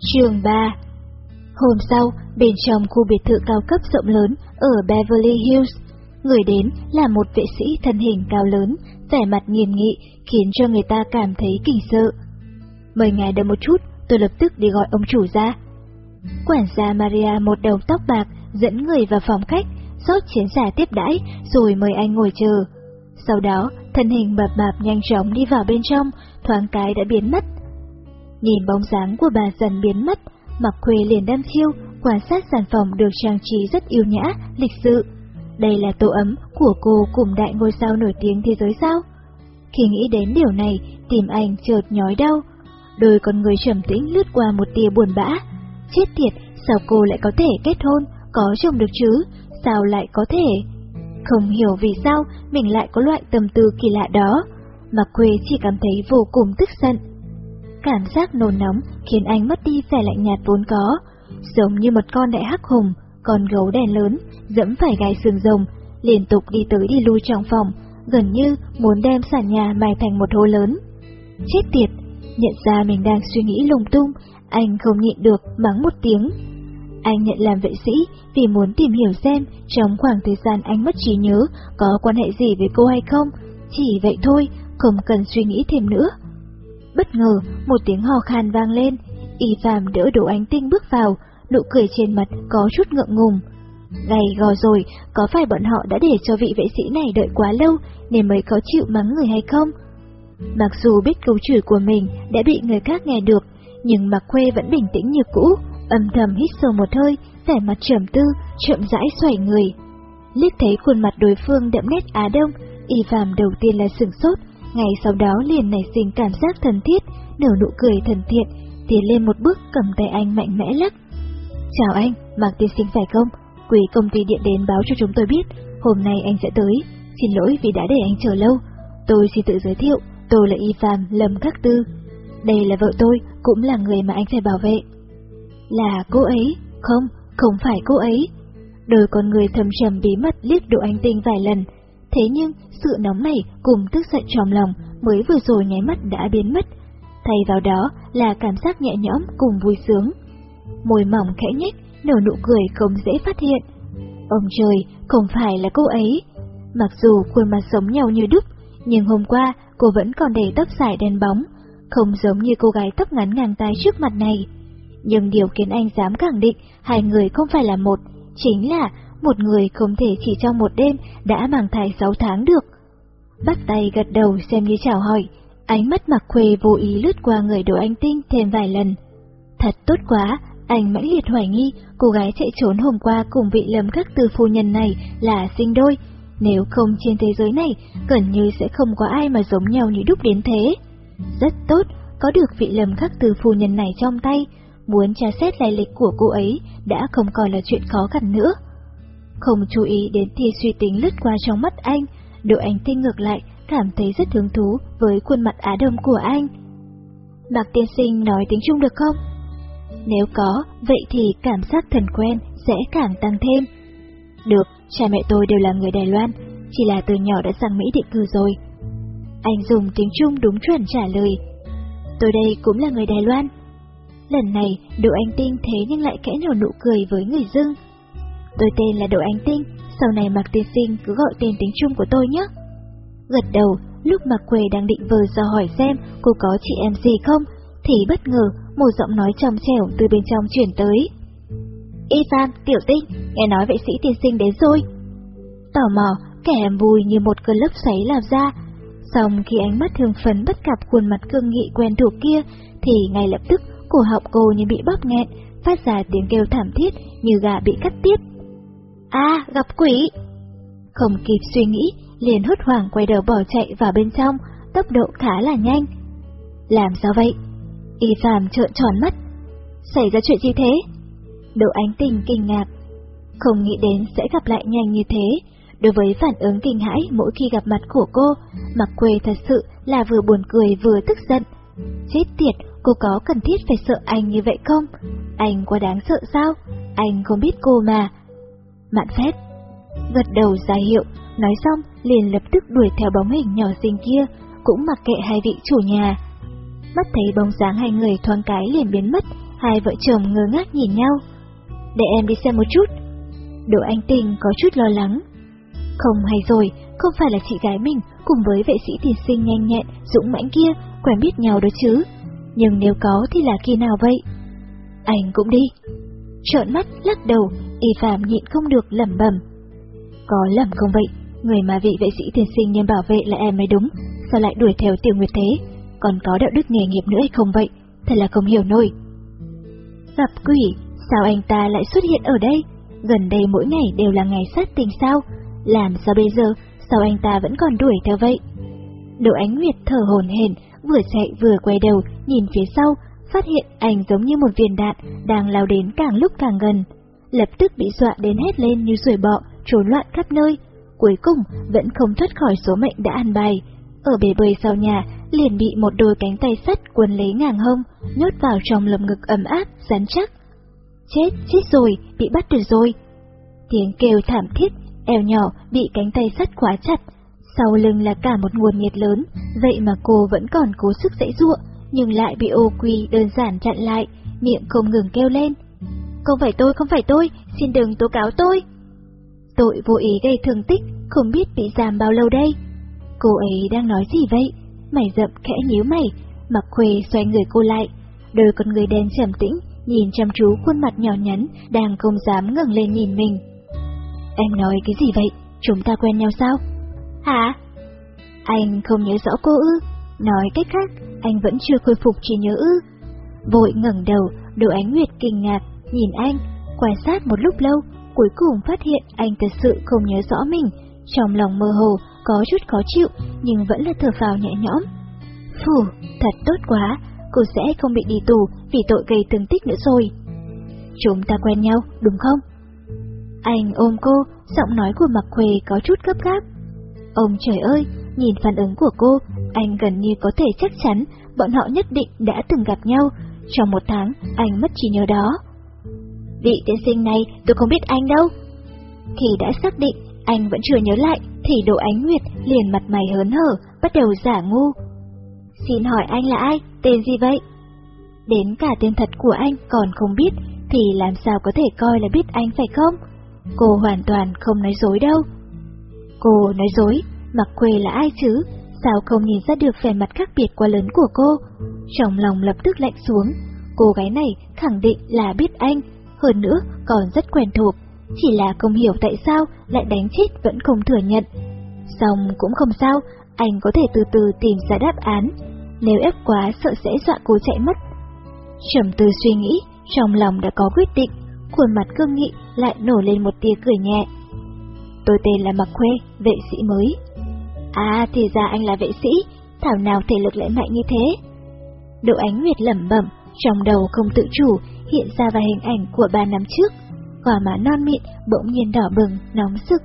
Trường 3 Hôm sau, bên trong khu biệt thự cao cấp rộng lớn ở Beverly Hills, người đến là một vệ sĩ thân hình cao lớn, vẻ mặt nghiêm nghị, khiến cho người ta cảm thấy kinh sợ. Mời ngài đợi một chút, tôi lập tức đi gọi ông chủ ra. Quản gia Maria một đầu tóc bạc dẫn người vào phòng khách, rót chén trà tiếp đãi rồi mời anh ngồi chờ. Sau đó, thân hình mập mạp nhanh chóng đi vào bên trong, thoáng cái đã biến mất. Nhìn bóng dáng của bà dần biến mất, Mặc Khuê liền đâm chiêu, quan sát sản phẩm được trang trí rất yêu nhã, lịch sự. Đây là tổ ấm của cô cùng đại ngôi sao nổi tiếng thế giới sao? Khi nghĩ đến điều này, tìm anh chợt nhói đau. Đôi con người trầm tĩnh lướt qua một tia buồn bã. Chết tiệt, sao cô lại có thể kết hôn, có chồng được chứ? Sao lại có thể? Không hiểu vì sao mình lại có loại tâm tư kỳ lạ đó. Mặc Quê chỉ cảm thấy vô cùng tức giận. Cảm giác nôn nóng khiến anh mất đi vẻ lạnh nhạt vốn có, giống như một con đại hắc hùng, con gấu đèn lớn, dẫm phải gai xương rồng, liên tục đi tới đi lui trong phòng, gần như muốn đem sàn nhà mài thành một hố lớn. Chết tiệt, nhận ra mình đang suy nghĩ lung tung, anh không nhịn được mắng một tiếng. Anh nhận làm vệ sĩ vì muốn tìm hiểu xem trong khoảng thời gian anh mất trí nhớ có quan hệ gì với cô hay không, chỉ vậy thôi, không cần suy nghĩ thêm nữa. Bất ngờ, một tiếng hò khan vang lên, y phàm đỡ đổ ánh tinh bước vào, nụ cười trên mặt có chút ngượng ngùng. Gầy gò rồi, có phải bọn họ đã để cho vị vệ sĩ này đợi quá lâu nên mới có chịu mắng người hay không? Mặc dù biết câu chửi của mình đã bị người khác nghe được, nhưng Mạc Khuê vẫn bình tĩnh như cũ, âm thầm hít sâu một hơi, vẻ mặt trầm tư, chậm rãi xoay người. Liếc thấy khuôn mặt đối phương đậm nét Á Đông, y phàm đầu tiên là sửng sốt, ngày sau đó liền nảy sinh cảm giác thân thiết, nở nụ cười thân thiện, tiến lên một bước cầm tay anh mạnh mẽ lắc. Chào anh, Mạc Tiên Sinh phải không? Quỷ công ty điện đến báo cho chúng tôi biết, hôm nay anh sẽ tới. Xin lỗi vì đã để anh chờ lâu. Tôi xin tự giới thiệu, tôi là Y Phạm Lâm Khắc Tư. Đây là vợ tôi, cũng là người mà anh phải bảo vệ. Là cô ấy? Không, không phải cô ấy. Đôi con người thầm trầm bí mật liếc độ anh tinh vài lần. Thế nhưng, sự nóng này cùng tức giận trong lòng mới vừa rồi nháy mắt đã biến mất. Thay vào đó là cảm giác nhẹ nhõm cùng vui sướng. Môi mỏng khẽ nhếch, nở nụ cười không dễ phát hiện. Ông trời, không phải là cô ấy. Mặc dù khuôn mặt sống nhau như đúc, nhưng hôm qua cô vẫn còn để tóc dài đen bóng, không giống như cô gái tóc ngắn ngang tay trước mặt này. Nhưng điều khiến anh dám khẳng định hai người không phải là một, chính là một người không thể chỉ trong một đêm đã mang thai 6 tháng được. Bắt tay gật đầu xem như chào hỏi, ánh mắt mặc khuê vô ý lướt qua người đồ anh tinh thêm vài lần. Thật tốt quá, anh mãnh liệt hoài nghi cô gái chạy trốn hôm qua cùng vị lâm khắc từ phu nhân này là sinh đôi. Nếu không trên thế giới này, gần như sẽ không có ai mà giống nhau như đúc đến thế. Rất tốt, có được vị lầm khắc từ phu nhân này trong tay, muốn tra xét lai lịch của cô ấy đã không còn là chuyện khó khăn nữa. Không chú ý đến thì suy tính lướt qua trong mắt anh, đội ánh tinh ngược lại cảm thấy rất hứng thú với khuôn mặt Á Đông của anh. Mạc tiên sinh nói tiếng Trung được không? Nếu có, vậy thì cảm giác thần quen sẽ càng tăng thêm. Được, cha mẹ tôi đều là người Đài Loan, chỉ là từ nhỏ đã sang Mỹ định cư rồi. Anh dùng tiếng Trung đúng chuẩn trả lời. Tôi đây cũng là người Đài Loan. Lần này, Đỗ Anh Tinh thế nhưng lại kẽ nở nụ cười với người dưng. Tôi tên là Đỗ ánh Tinh, sau này Mạc Tiên Sinh cứ gọi tên tiếng Trung của tôi nhé. Gật đầu, lúc Mạc Quê đang định vờ dò hỏi xem cô có chị em gì không, thì bất ngờ một giọng nói trong trẻo từ bên trong chuyển tới. Ivan, tiểu tinh, nghe nói vệ sĩ tiên sinh đến rồi. Tò mò, kẻ em vui như một cơn lốc xoáy làm ra. Xong khi ánh mắt thường phấn bất gặp khuôn mặt cương nghị quen thuộc kia, thì ngay lập tức cổ họng cô như bị bóp nghẹn, phát ra tiếng kêu thảm thiết như gà bị cắt tiết. À, gặp quỷ! Không kịp suy nghĩ, liền hốt hoảng quay đầu bỏ chạy vào bên trong, tốc độ khá là nhanh. Làm sao vậy? Y Phạm trợn tròn mắt. Xảy ra chuyện gì thế? Độ ánh tình kinh ngạc. Không nghĩ đến sẽ gặp lại nhanh như thế. Đối với phản ứng kinh hãi mỗi khi gặp mặt của cô, mặc quê thật sự là vừa buồn cười vừa tức giận. Chết tiệt, cô có cần thiết phải sợ anh như vậy không? Anh quá đáng sợ sao? Anh không biết cô mà. Mạn phép. Gật đầu ra hiệu, nói xong liền lập tức đuổi theo bóng hình nhỏ xinh kia, cũng mặc kệ hai vị chủ nhà. Mắt thấy bóng dáng hai người thoáng cái liền biến mất, Hai vợ chồng ngơ ngác nhìn nhau. Để em đi xem một chút. Đỗ Anh Tình có chút lo lắng. Không hay rồi, không phải là chị gái mình cùng với vệ sĩ tiền sinh nhanh nhẹn, dũng mãnh kia quen biết nhau đó chứ. Nhưng nếu có thì là khi nào vậy? Anh cũng đi. Trợn mắt, lắc đầu, y phạm nhịn không được lẩm bẩm. Có lầm không vậy? Người mà vị vệ sĩ tiền sinh nên bảo vệ là em mới đúng, sao lại đuổi theo tiểu nguyệt thế? Còn có đạo đức nghề nghiệp nữa hay không vậy? Thật là không hiểu nổi. Gặp quỷ, sao anh ta lại xuất hiện ở đây? Gần đây mỗi ngày đều là ngày sát tình sao? Làm sao bây giờ, sao anh ta vẫn còn đuổi theo vậy? Đỗ Ánh Nguyệt thở hồn hển, vừa chạy vừa quay đầu, nhìn phía sau, phát hiện anh giống như một viên đạn đang lao đến càng lúc càng gần. Lập tức bị dọa đến hét lên như ruồi bọ, trốn loạn khắp nơi. Cuối cùng vẫn không thoát khỏi số mệnh đã ăn bài. Ở bể bơi sau nhà, liền bị một đôi cánh tay sắt quấn lấy ngang hông, nhốt vào trong lồng ngực ấm áp, rắn chắc. Chết, chết rồi, bị bắt được rồi. Tiếng kêu thảm thiết, eo nhỏ bị cánh tay sắt khóa chặt, sau lưng là cả một nguồn nhiệt lớn, vậy mà cô vẫn còn cố sức dãy ruộng, nhưng lại bị ô quy đơn giản chặn lại, miệng không ngừng kêu lên. Không phải tôi, không phải tôi, xin đừng tố cáo tôi. Tội vô ý gây thương tích, không biết bị giam bao lâu đây. Cô ấy đang nói gì vậy? Mày rậm khẽ nhíu mày, mặc khuê xoay người cô lại. Đôi con người đen trầm tĩnh, nhìn chăm chú khuôn mặt nhỏ nhắn, đang không dám ngẩng lên nhìn mình. Em nói cái gì vậy? Chúng ta quen nhau sao? Hả? Anh không nhớ rõ cô ư? Nói cách khác, anh vẫn chưa khôi phục trí nhớ ư? Vội ngẩng đầu, đồ Ánh Nguyệt kinh ngạc, nhìn anh, quan sát một lúc lâu, cuối cùng phát hiện anh thật sự không nhớ rõ mình, trong lòng mơ hồ, có chút khó chịu, nhưng vẫn là thở phào nhẹ nhõm. Phù, thật tốt quá, cô sẽ không bị đi tù vì tội gây thương tích nữa rồi. Chúng ta quen nhau, đúng không? Anh ôm cô, giọng nói của Mặc Khuê có chút gấp gáp. Ông trời ơi, nhìn phản ứng của cô, anh gần như có thể chắc chắn bọn họ nhất định đã từng gặp nhau. Trong một tháng, anh mất trí nhớ đó. Vị tiên sinh này tôi không biết anh đâu. Khi đã xác định anh vẫn chưa nhớ lại, thì Đỗ Ánh Nguyệt liền mặt mày hớn hở, bắt đầu giả ngu. Xin hỏi anh là ai, tên gì vậy? Đến cả tên thật của anh còn không biết, thì làm sao có thể coi là biết anh phải không? Cô hoàn toàn không nói dối đâu. Cô nói dối, mặc quê là ai chứ? Sao không nhìn ra được vẻ mặt khác biệt quá lớn của cô? Trong lòng lập tức lạnh xuống, cô gái này khẳng định là biết anh, hơn nữa còn rất quen thuộc, chỉ là không hiểu tại sao lại đánh chết vẫn không thừa nhận. Xong cũng không sao, anh có thể từ từ tìm ra đáp án, nếu ép quá sợ sẽ dọa cô chạy mất. Trầm tư suy nghĩ, trong lòng đã có quyết định, khuôn mặt cương nghị lại nổi lên một tia cười nhẹ. Tôi tên là Mạc Khuê, vệ sĩ mới. À, thì ra anh là vệ sĩ, thảo nào thể lực lại mạnh như thế. Độ ánh nguyệt lẩm bẩm, trong đầu không tự chủ, hiện ra vài hình ảnh của ba năm trước. Gò má non mịn, bỗng nhiên đỏ bừng, nóng sực.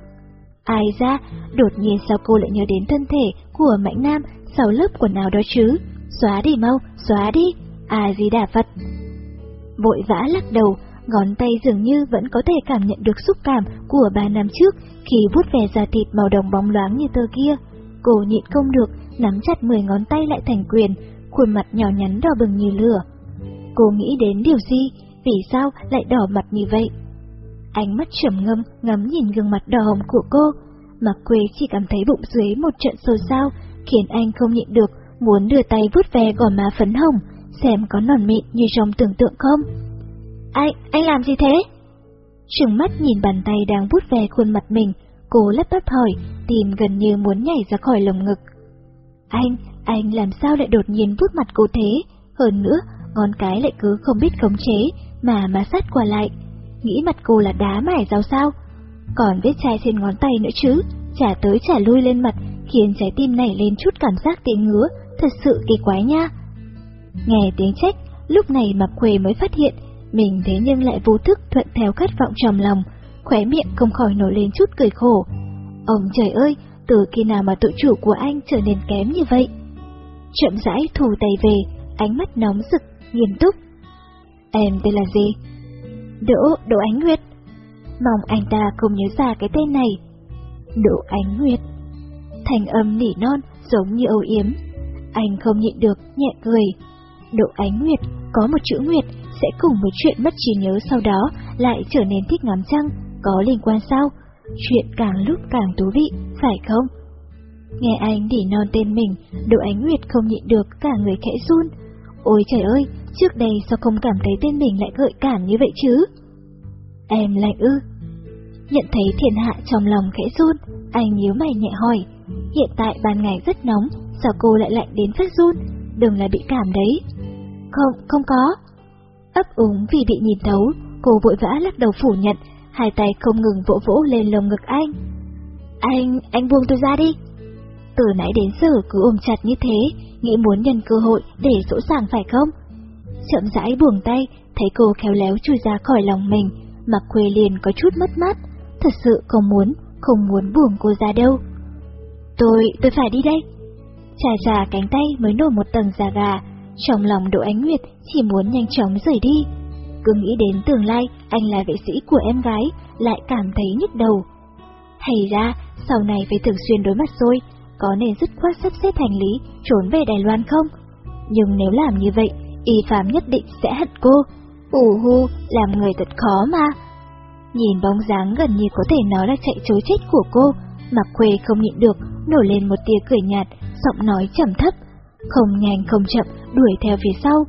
Ai ra, đột nhiên sao cô lại nhớ đến thân thể của Mạnh Nam sau lớp quần áo đó chứ? Xóa đi mau, xóa đi, à gì đà Phật. Vội vã lắc đầu, ngón tay dường như vẫn có thể cảm nhận được xúc cảm của ba năm trước khi vuốt về da thịt màu đồng bóng loáng như tơ kia. Cô nhịn không được, nắm chặt 10 ngón tay lại thành quyền, khuôn mặt nhỏ nhắn đỏ bừng như lửa. Cô nghĩ đến điều gì, vì sao lại đỏ mặt như vậy? Ánh mắt trầm ngâm ngắm nhìn gương mặt đỏ hồng của cô, Mạc Quế chỉ cảm thấy bụng dưới một trận sôi sao, khiến anh không nhịn được, muốn đưa tay vuốt ve gò má phấn hồng, xem có nòn mịn như trong tưởng tượng không. Anh, anh làm gì thế? Trừng mắt nhìn bàn tay đang vuốt ve khuôn mặt mình, cô lắp bắp hỏi, tìm gần như muốn nhảy ra khỏi lồng ngực. Anh, anh làm sao lại đột nhiên vuốt mặt cô thế? Hơn nữa, ngón cái lại cứ không biết khống chế, mà má sát qua lại. Nghĩ mặt cô là đá mải rau sao? Còn vết chai trên ngón tay nữa chứ, trả tới trả lui lên mặt, khiến trái tim này lên chút cảm giác tê ngứa, thật sự kỳ quái nha. Nghe tiếng trách, lúc này mập Khuê mới phát hiện, mình thế nhưng lại vô thức thuận theo khát vọng trong lòng, khóe miệng không khỏi nổi lên chút cười khổ. Ông trời ơi, từ khi nào mà tự chủ của anh trở nên kém như vậy? Chậm rãi thủ tay về, ánh mắt nóng rực, nghiêm túc. Em tên là gì? Đỗ, Đỗ Ánh Nguyệt. Mong anh ta không nhớ ra cái tên này. Đỗ Ánh Nguyệt. Thành âm nỉ non giống như âu yếm. Anh không nhịn được, nhẹ cười. Đỗ Ánh Nguyệt có một chữ Nguyệt sẽ cùng với chuyện mất trí nhớ sau đó lại trở nên thích ngắm trăng, có liên quan sao? Chuyện càng lúc càng thú vị, phải không? Nghe anh đỉ non tên mình, Đỗ Ánh Nguyệt không nhịn được cả người khẽ run. Ôi trời ơi, trước đây sao không cảm thấy tên mình lại gợi cảm như vậy chứ? Em lạnh ư? Nhận thấy thiên hạ trong lòng khẽ run, anh nhíu mày nhẹ hỏi. Hiện tại ban ngày rất nóng, sao cô lại lạnh đến phát run? Đừng là bị cảm đấy. Không, không có. Ấp úng vì bị nhìn thấu, cô vội vã lắc đầu phủ nhận, hai tay không ngừng vỗ vỗ lên lồng ngực anh. Anh, anh buông tôi ra đi. Từ nãy đến giờ cứ ôm chặt như thế, nghĩ muốn nhân cơ hội để dỗ dàng phải không? Chậm rãi buông tay, thấy cô khéo léo chui ra khỏi lòng mình, mặc quê liền có chút mất mát, thật sự không muốn, không muốn buông cô ra đâu. Tôi, tôi phải đi đây. Trà trà cánh tay mới nổi một tầng da gà, trong lòng Đỗ Ánh Nguyệt chỉ muốn nhanh chóng rời đi. Cứ nghĩ đến tương lai anh là vệ sĩ của em gái, lại cảm thấy nhức đầu. Hay ra, sau này phải thường xuyên đối mặt rồi, có nên dứt khoát sắp xếp hành lý, trốn về Đài Loan không? Nhưng nếu làm như vậy, y phạm nhất định sẽ hận cô. Ủ hu, làm người thật khó mà. Nhìn bóng dáng gần như có thể nói là chạy chối chết của cô, Mạc Khuê không nhịn được, nổi lên một tia cười nhạt, giọng nói trầm thấp, không nhanh không chậm đuổi theo phía sau.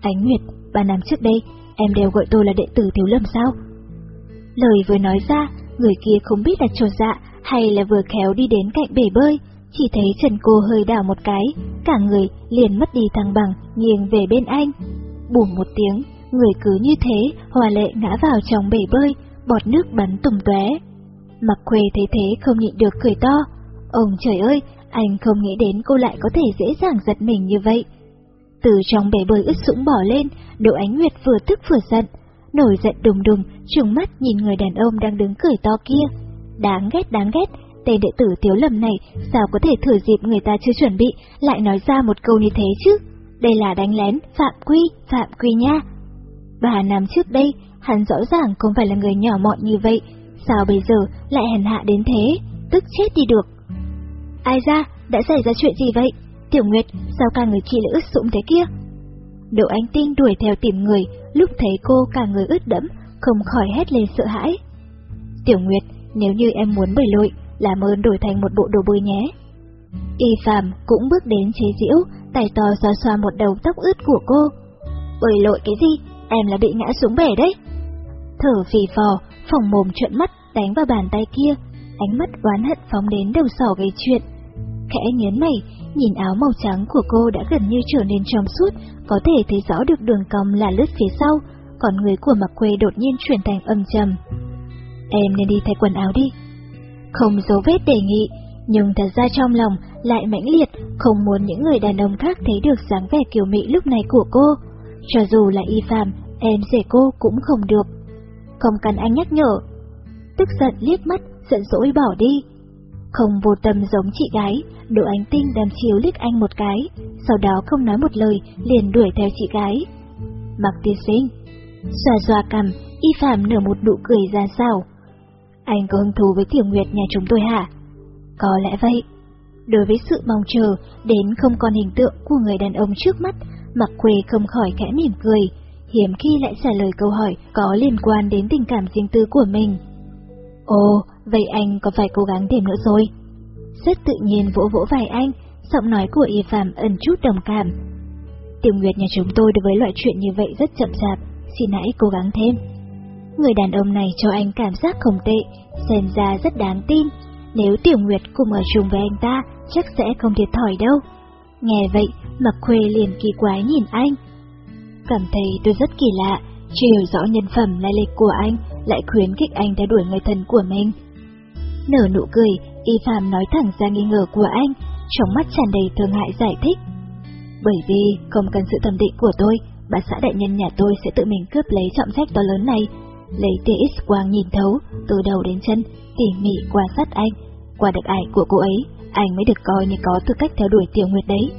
Ánh Nguyệt, ba năm trước đây, em đều gọi tôi là đệ tử Thiếu Lâm sao? Lời vừa nói ra, người kia không biết là trột dạ hay là vừa khéo đi đến cạnh bể bơi, chỉ thấy trần cô hơi đảo một cái, cả người liền mất đi thăng bằng, nghiêng về bên anh. Bùm một tiếng, người cứ như thế, hòa lệ ngã vào trong bể bơi, bọt nước bắn tùng tóe. Mặc khuê thấy thế không nhịn được cười to. Ông trời ơi, anh không nghĩ đến cô lại có thể dễ dàng giật mình như vậy. Từ trong bể bơi ướt sũng bỏ lên, Đỗ Ánh Nguyệt vừa tức vừa giận, nổi giận đùng đùng, trừng mắt nhìn người đàn ông đang đứng cười to kia. Đáng ghét đáng ghét, tên đệ tử tiếu lầm này sao có thể thừa dịp người ta chưa chuẩn bị lại nói ra một câu như thế chứ? Đây là đánh lén, phạm quy, phạm quy nha. bà năm trước đây, hắn rõ ràng không phải là người nhỏ mọn như vậy, sao bây giờ lại hèn hạ đến thế, tức chết đi được. Ai ra, đã xảy ra chuyện gì vậy? Tiểu Nguyệt, sao cả người chị lại ướt sũng thế kia? đậu Anh Tinh đuổi theo tìm người, lúc thấy cô cả người ướt đẫm, không khỏi hét lên sợ hãi. Tiểu Nguyệt, nếu như em muốn bơi lội, làm ơn đổi thành một bộ đồ bơi nhé. Y Phạm cũng bước đến chế giễu, tay to xoa xoa một đầu tóc ướt của cô. Bơi lội cái gì? Em là bị ngã xuống bể đấy. Thở phì phò, phòng mồm trợn mắt đánh vào bàn tay kia, ánh mắt oán hận phóng đến đầu sỏ gây chuyện. Khẽ nhớn mày, nhìn áo màu trắng của cô đã gần như trở nên trong suốt, có thể thấy rõ được đường cong là lướt phía sau, còn người của mặc quê đột nhiên chuyển thành âm trầm. Em nên đi thay quần áo đi. Không dấu vết đề nghị, nhưng thật ra trong lòng lại mãnh liệt, không muốn những người đàn ông khác thấy được dáng vẻ kiều mỹ lúc này của cô. Cho dù là y phàm, em rể cô cũng không được. Không cần anh nhắc nhở. Tức giận liếc mắt, giận dỗi bỏ đi. Không vô tâm giống chị gái, Đỗ Ánh Tinh đàm chiếu liếc anh một cái, sau đó không nói một lời, liền đuổi theo chị gái. Mặc tiên sinh, xòa xòa cầm, y phàm nở một nụ cười ra sao. Anh có hứng thú với Tiểu Nguyệt nhà chúng tôi hả? Có lẽ vậy. Đối với sự mong chờ đến không còn hình tượng của người đàn ông trước mắt, Mặc Quê không khỏi khẽ mỉm cười, hiếm khi lại trả lời câu hỏi có liên quan đến tình cảm riêng tư của mình. Ồ, vậy anh có phải cố gắng thêm nữa rồi? Rất tự nhiên vỗ vỗ vai anh, giọng nói của Y Phạm ẩn chút đồng cảm. Tiểu Nguyệt nhà chúng tôi đối với loại chuyện như vậy rất chậm chạp, xin hãy cố gắng thêm. Người đàn ông này cho anh cảm giác không tệ, xem ra rất đáng tin. Nếu Tiểu Nguyệt cùng ở chung với anh ta, chắc sẽ không thiệt thòi đâu. Nghe vậy, Mặc Khuê liền kỳ quái nhìn anh. Cảm thấy tôi rất kỳ lạ, chưa hiểu rõ nhân phẩm lai lịch của anh, lại khuyến khích anh theo đuổi người thân của mình. Nở nụ cười, Y Phạm nói thẳng ra nghi ngờ của anh, trong mắt tràn đầy thương hại giải thích. Bởi vì không cần sự thẩm định của tôi, bà xã đại nhân nhà tôi sẽ tự mình cướp lấy trọng trách to lớn này, lấy tia X quang nhìn thấu, từ đầu đến chân, tỉ mỉ quan sát anh. Qua được ải của cô ấy, anh mới được coi như có tư cách theo đuổi tiểu nguyệt đấy.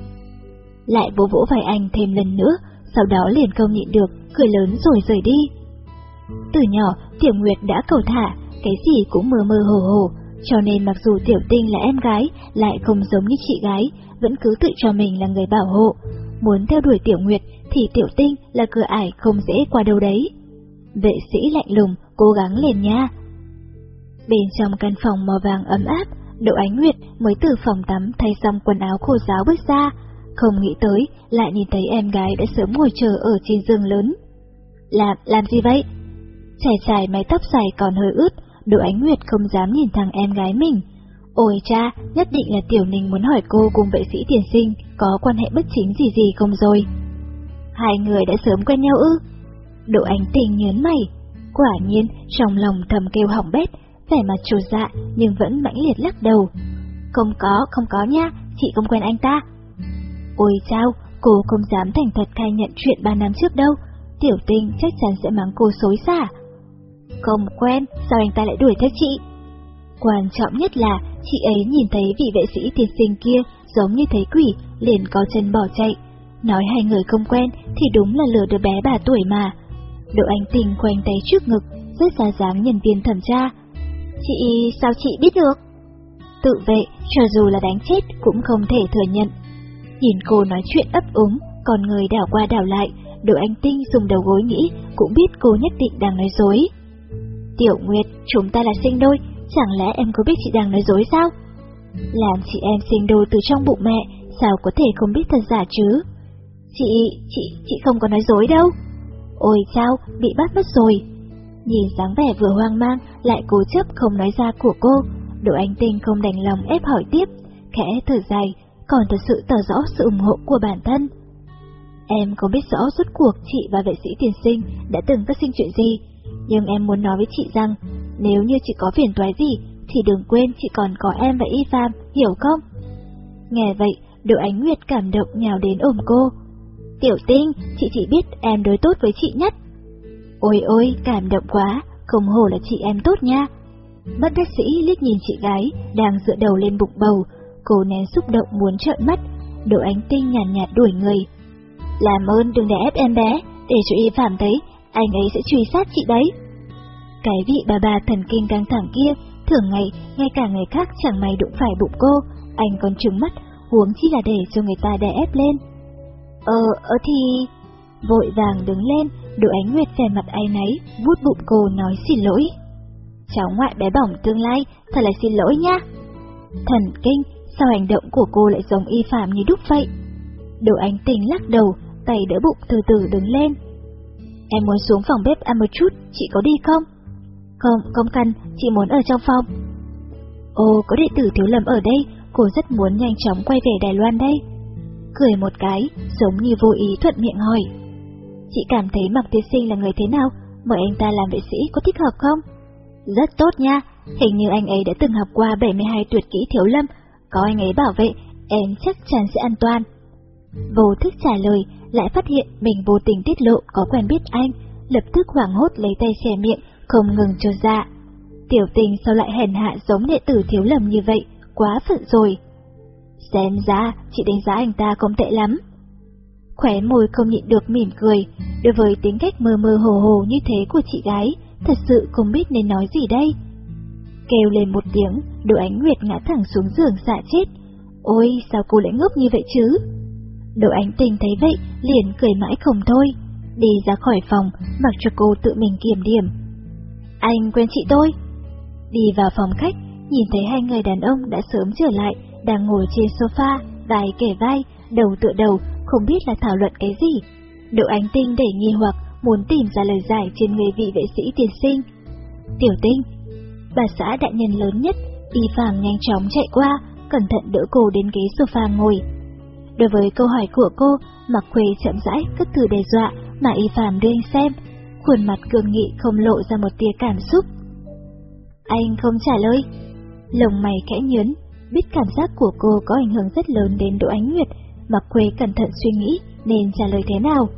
Lại vỗ vỗ vai anh thêm lần nữa, sau đó liền không nhịn được, cười lớn rồi rời đi. Từ nhỏ, tiểu nguyệt đã cầu thả, cái gì cũng mơ mơ hồ hồ, cho nên mặc dù tiểu tinh là em gái, lại không giống như chị gái, vẫn cứ tự cho mình là người bảo hộ. muốn theo đuổi Tiểu Nguyệt thì Tiểu Tinh là cửa ải không dễ qua đâu đấy. Vệ sĩ lạnh lùng, cố gắng lên nha. Bên trong căn phòng màu vàng ấm áp, Đỗ Ánh Nguyệt mới từ phòng tắm thay xong quần áo khô giáo bước ra, không nghĩ tới lại nhìn thấy em gái đã sớm ngồi chờ ở trên giường lớn. Làm, làm gì vậy? Chải chải mái tóc dài còn hơi ướt, Đỗ Ánh Nguyệt không dám nhìn thằng em gái mình. Ôi cha, nhất định là Tiểu Ninh muốn hỏi cô cùng vệ sĩ tiền sinh có quan hệ bất chính gì gì không rồi. Hai người đã sớm quen nhau ư? Đỗ Ánh Tình nhớn mày. Quả nhiên, trong lòng thầm kêu hỏng bét, vẻ mặt trột dạ nhưng vẫn mãnh liệt lắc đầu. Không có, không có nha, chị không quen anh ta. Ôi chao, cô không dám thành thật khai nhận chuyện ba năm trước đâu, tiểu tinh chắc chắn sẽ mắng cô xối xả. Không quen, sao anh ta lại đuổi theo chị? Quan trọng nhất là chị ấy nhìn thấy vị vệ sĩ tiên sinh kia giống như thấy quỷ, liền có chân bỏ chạy. Nói hai người không quen thì đúng là lừa đứa bé bà tuổi mà. Đỗ anh tình khoanh tay trước ngực, rất ra dáng nhân viên thẩm tra. Chị, sao chị biết được? Tự vệ, cho dù là đánh chết cũng không thể thừa nhận. Nhìn cô nói chuyện ấp úng, còn người đảo qua đảo lại, Đỗ anh tinh dùng đầu gối nghĩ cũng biết cô nhất định đang nói dối. Tiểu Nguyệt, chúng ta là sinh đôi, chẳng lẽ em có biết chị đang nói dối sao? Làm chị em sinh đôi từ trong bụng mẹ, sao có thể không biết thật giả chứ? Chị, chị, chị không có nói dối đâu. Ôi sao, bị bắt mất rồi. Nhìn dáng vẻ vừa hoang mang, lại cố chấp không nói ra của cô, Đỗ Anh Tinh không đành lòng ép hỏi tiếp, khẽ thở dài, còn thật sự tỏ rõ sự ủng hộ của bản thân. Em có biết rõ rốt cuộc chị và vệ sĩ tiền sinh đã từng phát sinh chuyện gì, nhưng em muốn nói với chị rằng, nếu như chị có phiền toái gì, thì đừng quên chị còn có em và Y Phạm, hiểu không? Nghe vậy, Đỗ Ánh Nguyệt cảm động nhào đến ôm cô. Tiểu tinh, chị chỉ biết em đối tốt với chị nhất. Ôi ôi, cảm động quá, không hổ là chị em tốt nha. Bất đắc sĩ liếc nhìn chị gái, đang dựa đầu lên bụng bầu, cô nén xúc động muốn trợn mắt, Đỗ Ánh Tinh nhàn nhạt, nhạt đuổi người. Làm ơn đừng để ép em bé, để chú ý Phạm thấy, anh ấy sẽ truy sát chị đấy. Cái vị bà bà thần kinh căng thẳng kia, thường ngày, ngay cả người khác chẳng may đụng phải bụng cô, anh còn trừng mắt, huống chi là để cho người ta đè ép lên. Ờ, ờ thì... Vội vàng đứng lên, Đỗ Ánh Nguyệt vẻ mặt ai nấy, vuốt bụng cô nói xin lỗi. Cháu ngoại bé bỏng tương lai, thật là xin lỗi nha. Thần kinh, sao hành động của cô lại giống y phạm như đúc vậy? Đỗ Ánh Tình lắc đầu, tay đỡ bụng từ từ đứng lên. Em muốn xuống phòng bếp ăn một chút, chị có đi không? Không, không cần, chị muốn ở trong phòng. Ồ, có đệ tử Thiếu lầm ở đây, cô rất muốn nhanh chóng quay về Đài Loan đây. Cười một cái, giống như vô ý thuận miệng hỏi. Chị cảm thấy Mạc Tiên Sinh là người thế nào, mời anh ta làm vệ sĩ có thích hợp không? Rất tốt nha, hình như anh ấy đã từng học qua 72 tuyệt kỹ Thiếu Lâm, có anh ấy bảo vệ, em chắc chắn sẽ an toàn. Vô thức trả lời, lại phát hiện mình vô tình tiết lộ có quen biết anh, lập tức hoảng hốt lấy tay che miệng, không ngừng cho ra. Dạ. Tiểu tình sao lại hèn hạ giống đệ tử thiếu lầm như vậy, quá phận rồi. Xem ra, chị đánh giá anh ta không tệ lắm. Khóe môi không nhịn được mỉm cười, đối với tính cách mơ mơ hồ hồ như thế của chị gái, thật sự không biết nên nói gì đây. Kêu lên một tiếng, đồ Ánh Nguyệt ngã thẳng xuống giường xạ chết. Ôi, sao cô lại ngốc như vậy chứ? Đồ Ánh Tình thấy vậy, liền cười mãi không thôi. Đi ra khỏi phòng, mặc cho cô tự mình kiểm điểm. Anh quen chị tôi. Đi vào phòng khách, nhìn thấy hai người đàn ông đã sớm trở lại, đang ngồi trên sofa, vai kể vai, đầu tựa đầu, không biết là thảo luận cái gì. Đỗ Ánh Tinh để nghi hoặc, muốn tìm ra lời giải trên người vị vệ sĩ tiền sinh. Tiểu Tinh, bà xã đại nhân lớn nhất, y phàm nhanh chóng chạy qua, cẩn thận đỡ cô đến ghế sofa ngồi. Đối với câu hỏi của cô, Mặc Khuê chậm rãi cất từ đe dọa mà y phàm đưa anh xem, khuôn mặt cường nghị không lộ ra một tia cảm xúc. Anh không trả lời. Lồng mày khẽ nhớn, biết cảm giác của cô có ảnh hưởng rất lớn đến Đỗ Ánh Nguyệt, Mặc Khuê cẩn thận suy nghĩ nên trả lời thế nào.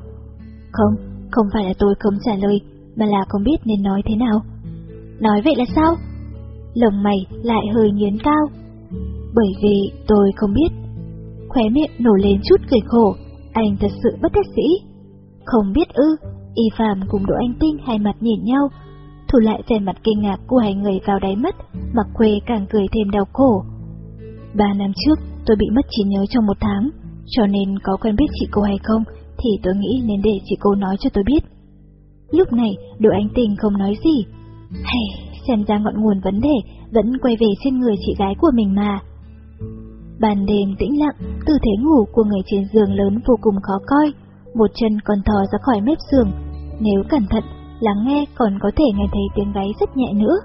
Không, không phải là tôi không trả lời, mà là không biết nên nói thế nào. Nói vậy là sao? Lồng mày lại hơi nhến cao. Bởi vì tôi không biết. Khóe miệng nổ lên chút cười khổ, anh thật sự bất đắc sĩ. Không biết ư, Y Phạm cùng Đỗ Anh Tinh hai mặt nhìn nhau, thủ lại vẻ mặt kinh ngạc của hai người vào đáy mắt, mặc quê càng cười thêm đau khổ. Ba năm trước, tôi bị mất trí nhớ trong một tháng, cho nên có quen biết chị cô hay không thì tôi nghĩ nên để chị cô nói cho tôi biết. Lúc này, đội Ánh Tình không nói gì. Hay, xem ra ngọn nguồn vấn đề vẫn quay về trên người chị gái của mình mà. Ban đêm tĩnh lặng, tư thế ngủ của người trên giường lớn vô cùng khó coi, một chân còn thò ra khỏi mép giường. Nếu cẩn thận, lắng nghe còn có thể nghe thấy tiếng gáy rất nhẹ nữa.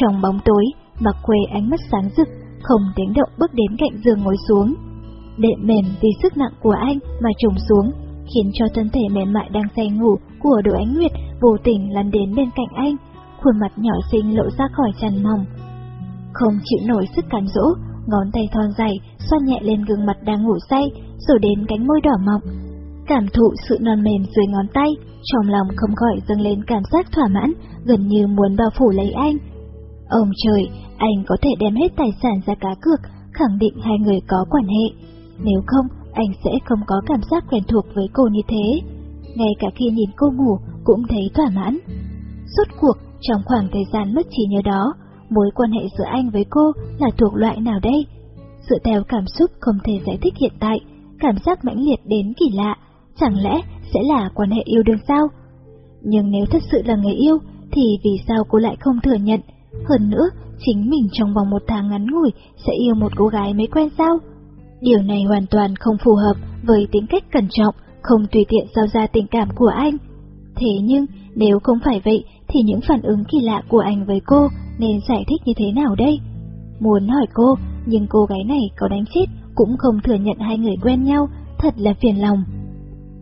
Trong bóng tối, mặc quê ánh mắt sáng rực, không tiếng động bước đến cạnh giường ngồi xuống. Đệm mềm vì sức nặng của anh mà trùng xuống, khiến cho thân thể mềm mại đang say ngủ của Đỗ Ánh Nguyệt vô tình lăn đến bên cạnh anh, khuôn mặt nhỏ xinh lộ ra khỏi chăn mỏng. Không chịu nổi sức cắn dỗ, ngón tay thon dài xoa nhẹ lên gương mặt đang ngủ say, rồi đến cánh môi đỏ mọng. Cảm thụ sự non mềm dưới ngón tay, trong lòng không khỏi dâng lên cảm giác thỏa mãn, gần như muốn bao phủ lấy anh. Ông trời, anh có thể đem hết tài sản ra cá cược, khẳng định hai người có quan hệ. Nếu không, anh sẽ không có cảm giác quen thuộc với cô như thế. Ngay cả khi nhìn cô ngủ cũng thấy thỏa mãn. Suốt cuộc, trong khoảng thời gian mất trí nhớ đó, mối quan hệ giữa anh với cô là thuộc loại nào đây? Dựa theo cảm xúc không thể giải thích hiện tại, cảm giác mãnh liệt đến kỳ lạ, chẳng lẽ sẽ là quan hệ yêu đương sao? Nhưng nếu thật sự là người yêu, thì vì sao cô lại không thừa nhận? Hơn nữa, chính mình trong vòng một tháng ngắn ngủi sẽ yêu một cô gái mới quen sao? Điều này hoàn toàn không phù hợp với tính cách cẩn trọng, không tùy tiện giao ra tình cảm của anh. Thế nhưng, nếu không phải vậy, thì những phản ứng kỳ lạ của anh với cô nên giải thích như thế nào đây? Muốn hỏi cô, nhưng cô gái này có đánh chết cũng không thừa nhận hai người quen nhau, thật là phiền lòng.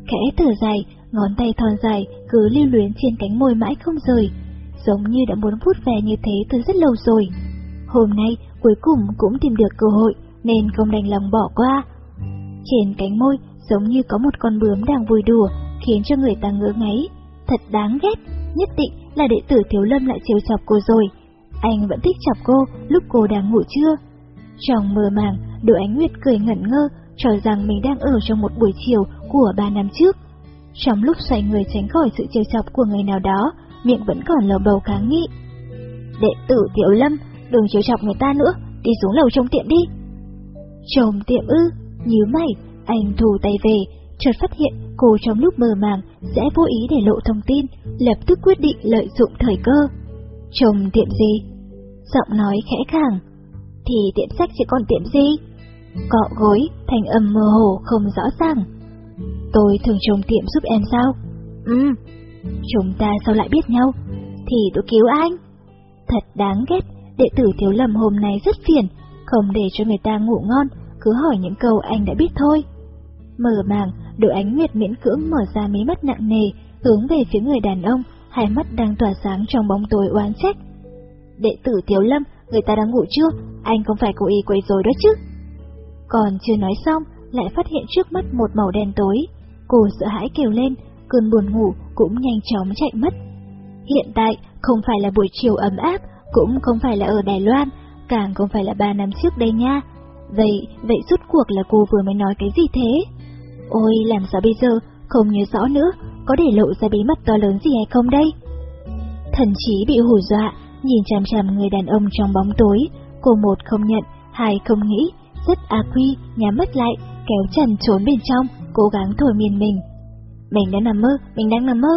Khẽ thở dài, ngón tay thon dài cứ lưu luyến trên cánh môi mãi không rời, giống như đã muốn vút về như thế từ rất lâu rồi. Hôm nay cuối cùng cũng tìm được cơ hội nên không đành lòng bỏ qua. Trên cánh môi giống như có một con bướm đang vui đùa, khiến cho người ta ngỡ ngáy. Thật đáng ghét, nhất định là đệ tử Thiếu Lâm lại chiều chọc cô rồi. Anh vẫn thích chọc cô lúc cô đang ngủ trưa. Trong mơ màng, Đỗ Ánh Nguyệt cười ngẩn ngơ, cho rằng mình đang ở trong một buổi chiều của ba năm trước. Trong lúc xoay người tránh khỏi sự chiều chọc của người nào đó, miệng vẫn còn lầu bầu kháng nghị. Đệ tử Tiểu Lâm, đừng chiều chọc người ta nữa, đi xuống lầu trong tiệm đi. Trông tiệm ư, nhíu mày, anh thù tay về, chợt phát hiện cô trong lúc mờ màng sẽ vô ý để lộ thông tin, lập tức quyết định lợi dụng thời cơ. Trông tiệm gì? Giọng nói khẽ khàng. Thì tiệm sách chỉ còn tiệm gì? Cọ gối, thành âm mơ hồ không rõ ràng. Tôi thường trông tiệm giúp em sao? Ừ. Chúng ta sao lại biết nhau? Thì tôi cứu anh. Thật đáng ghét, đệ tử thiếu lầm hôm nay rất phiền, không để cho người ta ngủ ngon, cứ hỏi những câu anh đã biết thôi. Mở màng, đội ánh nguyệt miễn cưỡng mở ra mí mắt nặng nề, hướng về phía người đàn ông, hai mắt đang tỏa sáng trong bóng tối oán trách. Đệ tử Tiếu Lâm, người ta đang ngủ chưa? Anh không phải cố ý quấy rối đó chứ? Còn chưa nói xong, lại phát hiện trước mắt một màu đen tối. Cô sợ hãi kêu lên, cơn buồn ngủ cũng nhanh chóng chạy mất. Hiện tại, không phải là buổi chiều ấm áp, cũng không phải là ở Đài Loan, càng không phải là ba năm trước đây nha. Vậy, vậy rút cuộc là cô vừa mới nói cái gì thế? Ôi, làm sao bây giờ, không nhớ rõ nữa, có để lộ ra bí mật to lớn gì hay không đây? Thần trí bị hù dọa, nhìn chằm chằm người đàn ông trong bóng tối, cô một không nhận, hai không nghĩ, rất a quy, nhắm mắt lại, kéo trần trốn bên trong, cố gắng thổi miên mình. Mình đang nằm mơ, mình đang nằm mơ.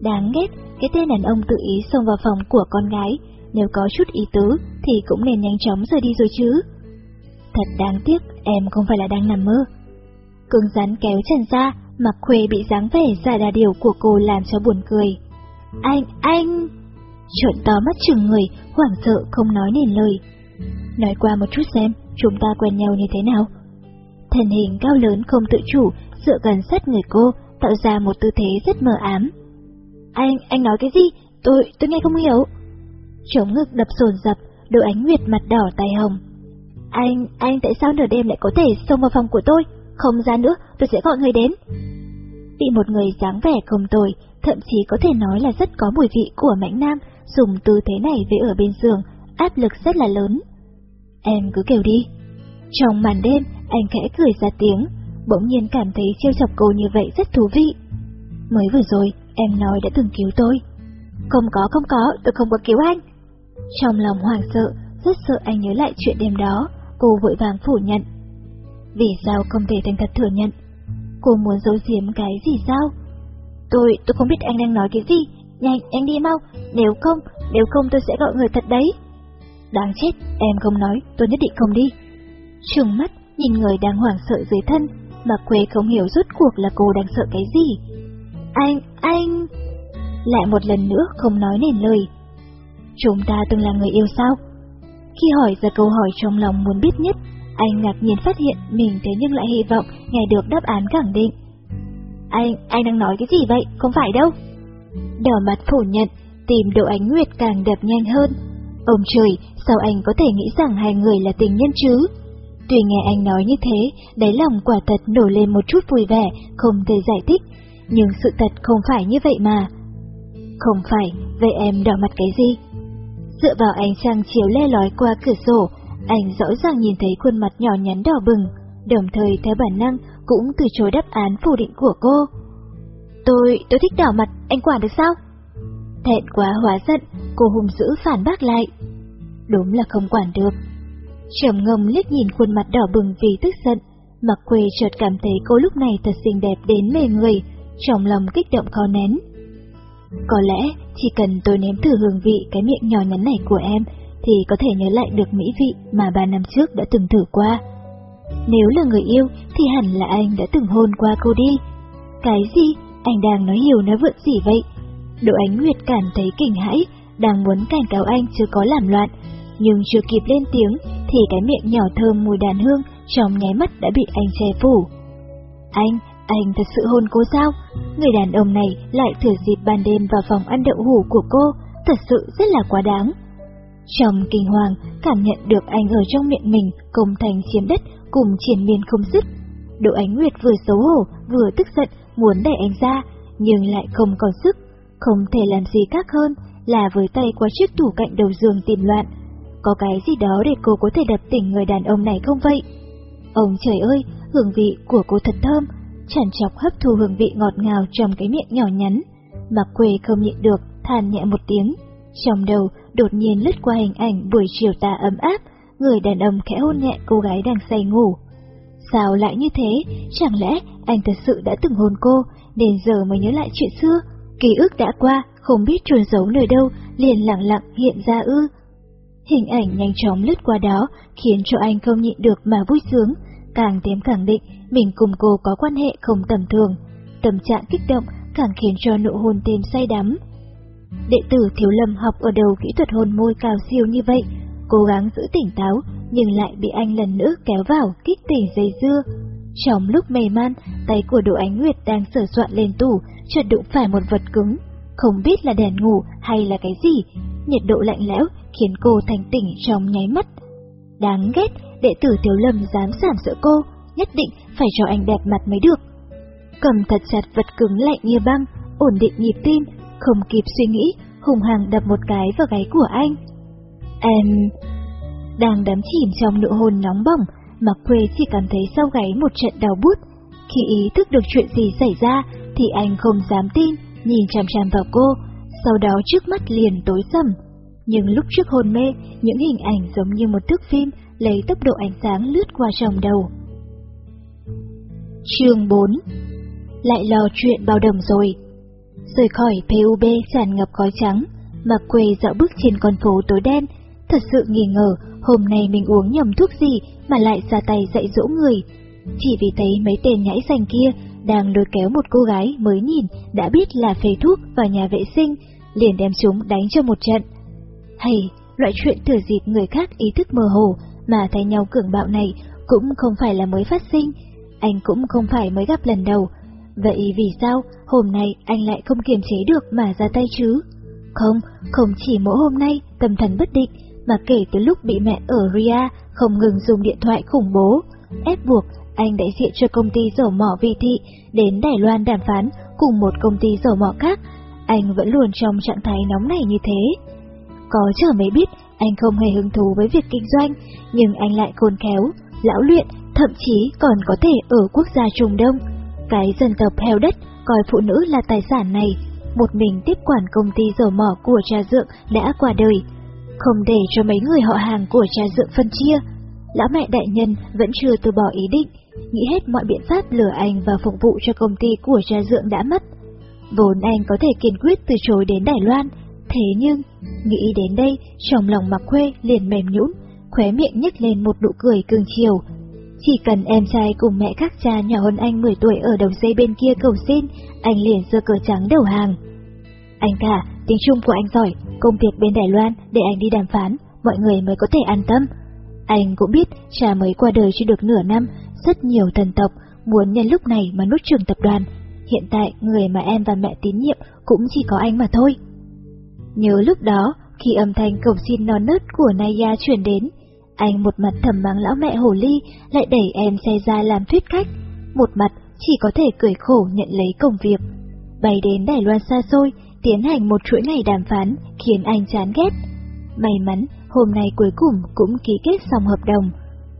Đáng ghét, cái tên đàn ông tự ý xông vào phòng của con gái, nếu có chút ý tứ thì cũng nên nhanh chóng rời đi rồi chứ. Thật đáng tiếc, em không phải là đang nằm mơ. cường rắn kéo trần ra, mặc khuê bị dáng vẻ dài đà điều của cô làm cho buồn cười. Anh, anh... Trộn to mắt chừng người, hoảng sợ không nói nên lời. Nói qua một chút xem, chúng ta quen nhau như thế nào? thần hình cao lớn không tự chủ, dựa gần sát người cô, tạo ra một tư thế rất mờ ám. Anh, anh nói cái gì? Tôi, tôi nghe không hiểu. Chống ngực đập sồn dập, đôi ánh nguyệt mặt đỏ tay hồng. Anh, anh tại sao nửa đêm lại có thể xông vào phòng của tôi? Không ra nữa, tôi sẽ gọi người đến. Bị một người dáng vẻ không tồi, thậm chí có thể nói là rất có mùi vị của mãnh nam, dùng tư thế này về ở bên giường, áp lực rất là lớn. Em cứ kêu đi. Trong màn đêm, anh khẽ cười ra tiếng, bỗng nhiên cảm thấy trêu chọc cô như vậy rất thú vị. Mới vừa rồi, em nói đã từng cứu tôi. Không có, không có, tôi không có cứu anh. Trong lòng hoảng sợ, rất sợ anh nhớ lại chuyện đêm đó, cô vội vàng phủ nhận. vì sao không thể thành thật thừa nhận? Cô muốn giấu giếm cái gì sao? Tôi, tôi không biết anh đang nói cái gì. Nhanh, anh đi mau. Nếu không, nếu không tôi sẽ gọi người thật đấy. Đáng chết, em không nói, tôi nhất định không đi. Trừng mắt, nhìn người đang hoảng sợ dưới thân, bà quê không hiểu rốt cuộc là cô đang sợ cái gì. Anh, anh... Lại một lần nữa không nói nên lời. Chúng ta từng là người yêu sao? Khi hỏi ra câu hỏi trong lòng muốn biết nhất, anh ngạc nhiên phát hiện mình thế nhưng lại hy vọng nghe được đáp án khẳng định. Anh, anh đang nói cái gì vậy? Không phải đâu. Đỏ mặt phủ nhận, tìm độ ánh nguyệt càng đập nhanh hơn. Ông trời, sao anh có thể nghĩ rằng hai người là tình nhân chứ? Tuy nghe anh nói như thế, đáy lòng quả thật nổi lên một chút vui vẻ, không thể giải thích, nhưng sự thật không phải như vậy mà. Không phải, vậy em đỏ mặt cái gì? Dựa vào ánh trăng chiếu le lói qua cửa sổ, anh rõ ràng nhìn thấy khuôn mặt nhỏ nhắn đỏ bừng, đồng thời theo bản năng cũng từ chối đáp án phủ định của cô. Tôi, tôi thích đỏ mặt, anh quản được sao? Thẹn quá hóa giận, cô hùng dữ phản bác lại. Đúng là không quản được. Trầm ngâm liếc nhìn khuôn mặt đỏ bừng vì tức giận, mặc quê chợt cảm thấy cô lúc này thật xinh đẹp đến mê người, trong lòng kích động khó nén. Có lẽ chỉ cần tôi nếm thử hương vị cái miệng nhỏ nhắn này của em thì có thể nhớ lại được mỹ vị mà ba năm trước đã từng thử qua. Nếu là người yêu thì hẳn là anh đã từng hôn qua cô đi. Cái gì? Anh đang nói hiểu nói vượn gì vậy? Độ ánh Nguyệt cảm thấy kinh hãi, đang muốn cảnh cáo anh chưa có làm loạn, nhưng chưa kịp lên tiếng thì cái miệng nhỏ thơm mùi đàn hương trong nháy mắt đã bị anh che phủ. Anh, anh thật sự hôn cô sao? Người đàn ông này lại thừa dịp ban đêm vào phòng ăn đậu hủ của cô, thật sự rất là quá đáng. Trong kinh hoàng, cảm nhận được anh ở trong miệng mình công thành chiếm đất cùng triển miên không dứt. Độ ánh nguyệt vừa xấu hổ, vừa tức giận, muốn đẩy anh ra, nhưng lại không còn sức. Không thể làm gì khác hơn là với tay qua chiếc tủ cạnh đầu giường tìm loạn. Có cái gì đó để cô có thể đập tỉnh người đàn ông này không vậy? Ông trời ơi, hương vị của cô thật thơm, chẳng chọc hấp thu hương vị ngọt ngào trong cái miệng nhỏ nhắn. Mặc quê không nhịn được, than nhẹ một tiếng. Trong đầu đột nhiên lướt qua hình ảnh buổi chiều tà ấm áp, người đàn ông khẽ hôn nhẹ cô gái đang say ngủ. Sao lại như thế? Chẳng lẽ anh thật sự đã từng hôn cô, đến giờ mới nhớ lại chuyện xưa? Ký ức đã qua, không biết trồn giấu nơi đâu, liền lặng lặng hiện ra ư. Hình ảnh nhanh chóng lướt qua đó, khiến cho anh không nhịn được mà vui sướng, càng thêm khẳng định mình cùng cô có quan hệ không tầm thường. Tâm trạng kích động càng khiến cho nụ hôn thêm say đắm. Đệ tử Thiếu Lâm học ở đầu kỹ thuật hôn môi cao siêu như vậy, cố gắng giữ tỉnh táo, nhưng lại bị anh lần nữa kéo vào kích tỉnh dây dưa. Trong lúc mê man, tay của Đỗ Ánh Nguyệt đang sửa soạn lên tủ, chợt đụng phải một vật cứng. Không biết là đèn ngủ hay là cái gì, nhiệt độ lạnh lẽo khiến cô thành tỉnh trong nháy mắt. Đáng ghét, đệ tử Thiếu Lâm dám giảm sợ cô, nhất định phải cho anh đẹp mặt mới được. Cầm thật chặt vật cứng lạnh như băng, ổn định nhịp tim, không kịp suy nghĩ, hùng hằng đập một cái vào gáy của anh. Em... Đang đắm chìm trong nụ hôn nóng bỏng, mà Quê chỉ cảm thấy sau gáy một trận đau bút. Khi ý thức được chuyện gì xảy ra, thì anh không dám tin, nhìn chằm chằm vào cô, sau đó trước mắt liền tối sầm. Nhưng lúc trước hôn mê, những hình ảnh giống như một thước phim lấy tốc độ ánh sáng lướt qua trong đầu. Chương 4 Lại lò chuyện bao đồng rồi Rời khỏi PUB tràn ngập khói trắng, Mặc quê dạo bước trên con phố tối đen, thật sự nghi ngờ hôm nay mình uống nhầm thuốc gì mà lại ra tay dạy dỗ người. Chỉ vì thấy mấy tên nhãi xanh kia đang lôi kéo một cô gái mới nhìn đã biết là phê thuốc vào nhà vệ sinh, liền đem chúng đánh cho một trận. Hay, loại chuyện thừa dịp người khác ý thức mơ hồ mà thay nhau cường bạo này cũng không phải là mới phát sinh, anh cũng không phải mới gặp lần đầu. Vậy vì sao hôm nay anh lại không kiềm chế được mà ra tay chứ? Không, không chỉ mỗi hôm nay tâm thần bất định, mà kể từ lúc bị mẹ ở Ria không ngừng dùng điện thoại khủng bố, ép buộc anh đại diện cho công ty dầu mỏ vị thị đến Đài Loan đàm phán cùng một công ty dầu mỏ khác, anh vẫn luôn trong trạng thái nóng này như thế. Có chờ mới biết anh không hề hứng thú với việc kinh doanh, nhưng anh lại khôn khéo, lão luyện, thậm chí còn có thể ở quốc gia Trung Đông. Cái dân tộc heo đất coi phụ nữ là tài sản này, một mình tiếp quản công ty dầu mỏ của cha dượng đã qua đời, không để cho mấy người họ hàng của cha dượng phân chia. lão mẹ đại nhân vẫn chưa từ bỏ ý định, nghĩ hết mọi biện pháp lừa anh và phục vụ cho công ty của cha dượng đã mất. Vốn anh có thể kiên quyết từ chối đến Đài Loan, thế nhưng, nghĩ đến đây, trong lòng mặc khuê liền mềm nhũn, khóe miệng nhếch lên một nụ cười cường chiều. Chỉ cần em trai cùng mẹ các cha nhỏ hơn anh 10 tuổi ở đầu dây bên kia cầu xin, anh liền giơ cờ trắng đầu hàng. Anh cả, tiếng Trung của anh giỏi, công việc bên Đài Loan để anh đi đàm phán, mọi người mới có thể an tâm. Anh cũng biết cha mới qua đời chưa được nửa năm, rất nhiều thần tộc muốn nhân lúc này mà nút trường tập đoàn. Hiện tại người mà em và mẹ tín nhiệm cũng chỉ có anh mà thôi. Nhớ lúc đó, khi âm thanh cầu xin non nớt của Naya chuyển đến, anh một mặt thầm mắng lão mẹ hồ ly lại đẩy em xe ra làm thuyết khách, một mặt chỉ có thể cười khổ nhận lấy công việc. Bay đến Đài Loan xa xôi, tiến hành một chuỗi ngày đàm phán khiến anh chán ghét. May mắn, hôm nay cuối cùng cũng ký kết xong hợp đồng.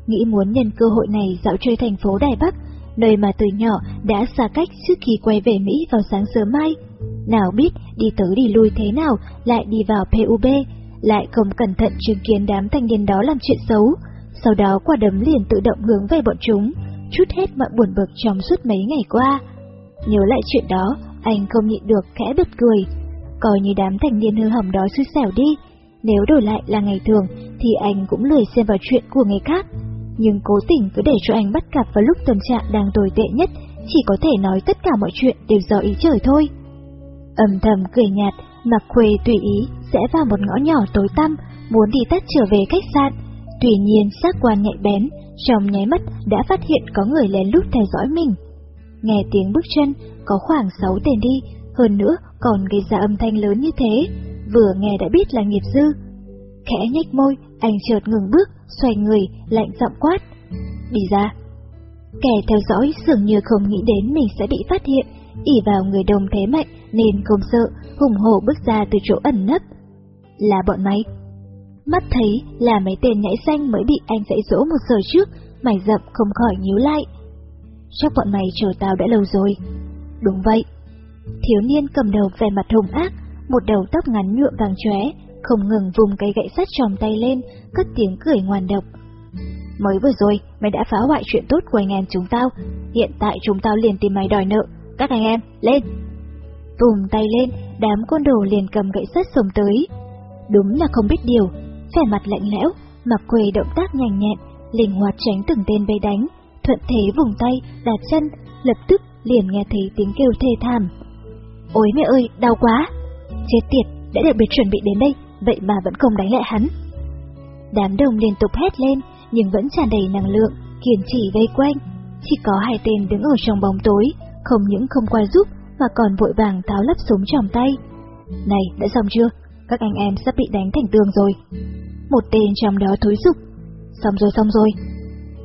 Nghĩ muốn nhân cơ hội này dạo chơi thành phố Đài Bắc, nơi mà từ nhỏ đã xa cách trước khi quay về Mỹ vào sáng sớm mai. Nào biết đi tới đi lui thế nào lại đi vào PUB, lại không cẩn thận chứng kiến đám thanh niên đó làm chuyện xấu. Sau đó quả đấm liền tự động hướng về bọn chúng, chút hết mọi buồn bực trong suốt mấy ngày qua. Nhớ lại chuyện đó, anh không nhịn được khẽ bật cười. Coi như đám thanh niên hư hỏng đó xui xẻo đi, nếu đổi lại là ngày thường thì anh cũng lười xem vào chuyện của người khác. Nhưng cố tình cứ để cho anh bắt gặp vào lúc tâm trạng đang tồi tệ nhất, chỉ có thể nói tất cả mọi chuyện đều do ý trời thôi. Âm thầm cười nhạt, mặc khuê tùy ý sẽ vào một ngõ nhỏ tối tăm, muốn đi tắt trở về khách sạn. Tuy nhiên giác quan nhạy bén, trong nháy mắt đã phát hiện có người lén lút theo dõi mình. Nghe tiếng bước chân, có khoảng 6 tên đi, hơn nữa còn gây ra âm thanh lớn như thế, vừa nghe đã biết là nghiệp dư. Khẽ nhếch môi, anh chợt ngừng bước, xoay người, lạnh giọng quát. Đi ra. Kẻ theo dõi dường như không nghĩ đến mình sẽ bị phát hiện, ỉ vào người đồng thế mạnh nên không sợ, hùng hổ bước ra từ chỗ ẩn nấp. Là bọn máy. Mắt thấy là mấy tên nhảy xanh mới bị anh dạy dỗ một giờ trước, mày dậm không khỏi nhíu lại. Chắc bọn mày chờ tao đã lâu rồi. Đúng vậy. Thiếu niên cầm đầu vẻ mặt hùng ác, một đầu tóc ngắn nhuộm vàng chóe, không ngừng vùng cây gậy sắt trong tay lên, cất tiếng cười ngoan độc. Mới vừa rồi, mày đã phá hoại chuyện tốt của anh em chúng tao, hiện tại chúng tao liền tìm mày đòi nợ, các anh em, lên! Vùng tay lên, đám côn đồ liền cầm gậy sắt xông tới. Đúng là không biết điều, vẻ mặt lạnh lẽo, mặc quê động tác nhanh nhẹn, linh hoạt tránh từng tên bay đánh, thuận thế vùng tay, đạp chân, lập tức liền nghe thấy tiếng kêu thê thảm. Ôi mẹ ơi, đau quá! Chết tiệt, đã được biệt chuẩn bị đến đây, vậy mà vẫn không đánh lại hắn. Đám đông liên tục hét lên, nhưng vẫn tràn đầy năng lượng, kiên trì vây quanh. Chỉ có hai tên đứng ở trong bóng tối, không những không qua giúp mà còn vội vàng tháo lắp súng trong tay. Này, đã xong chưa? Các anh em sắp bị đánh thành tường rồi. Một tên trong đó thối dục. Xong rồi xong rồi.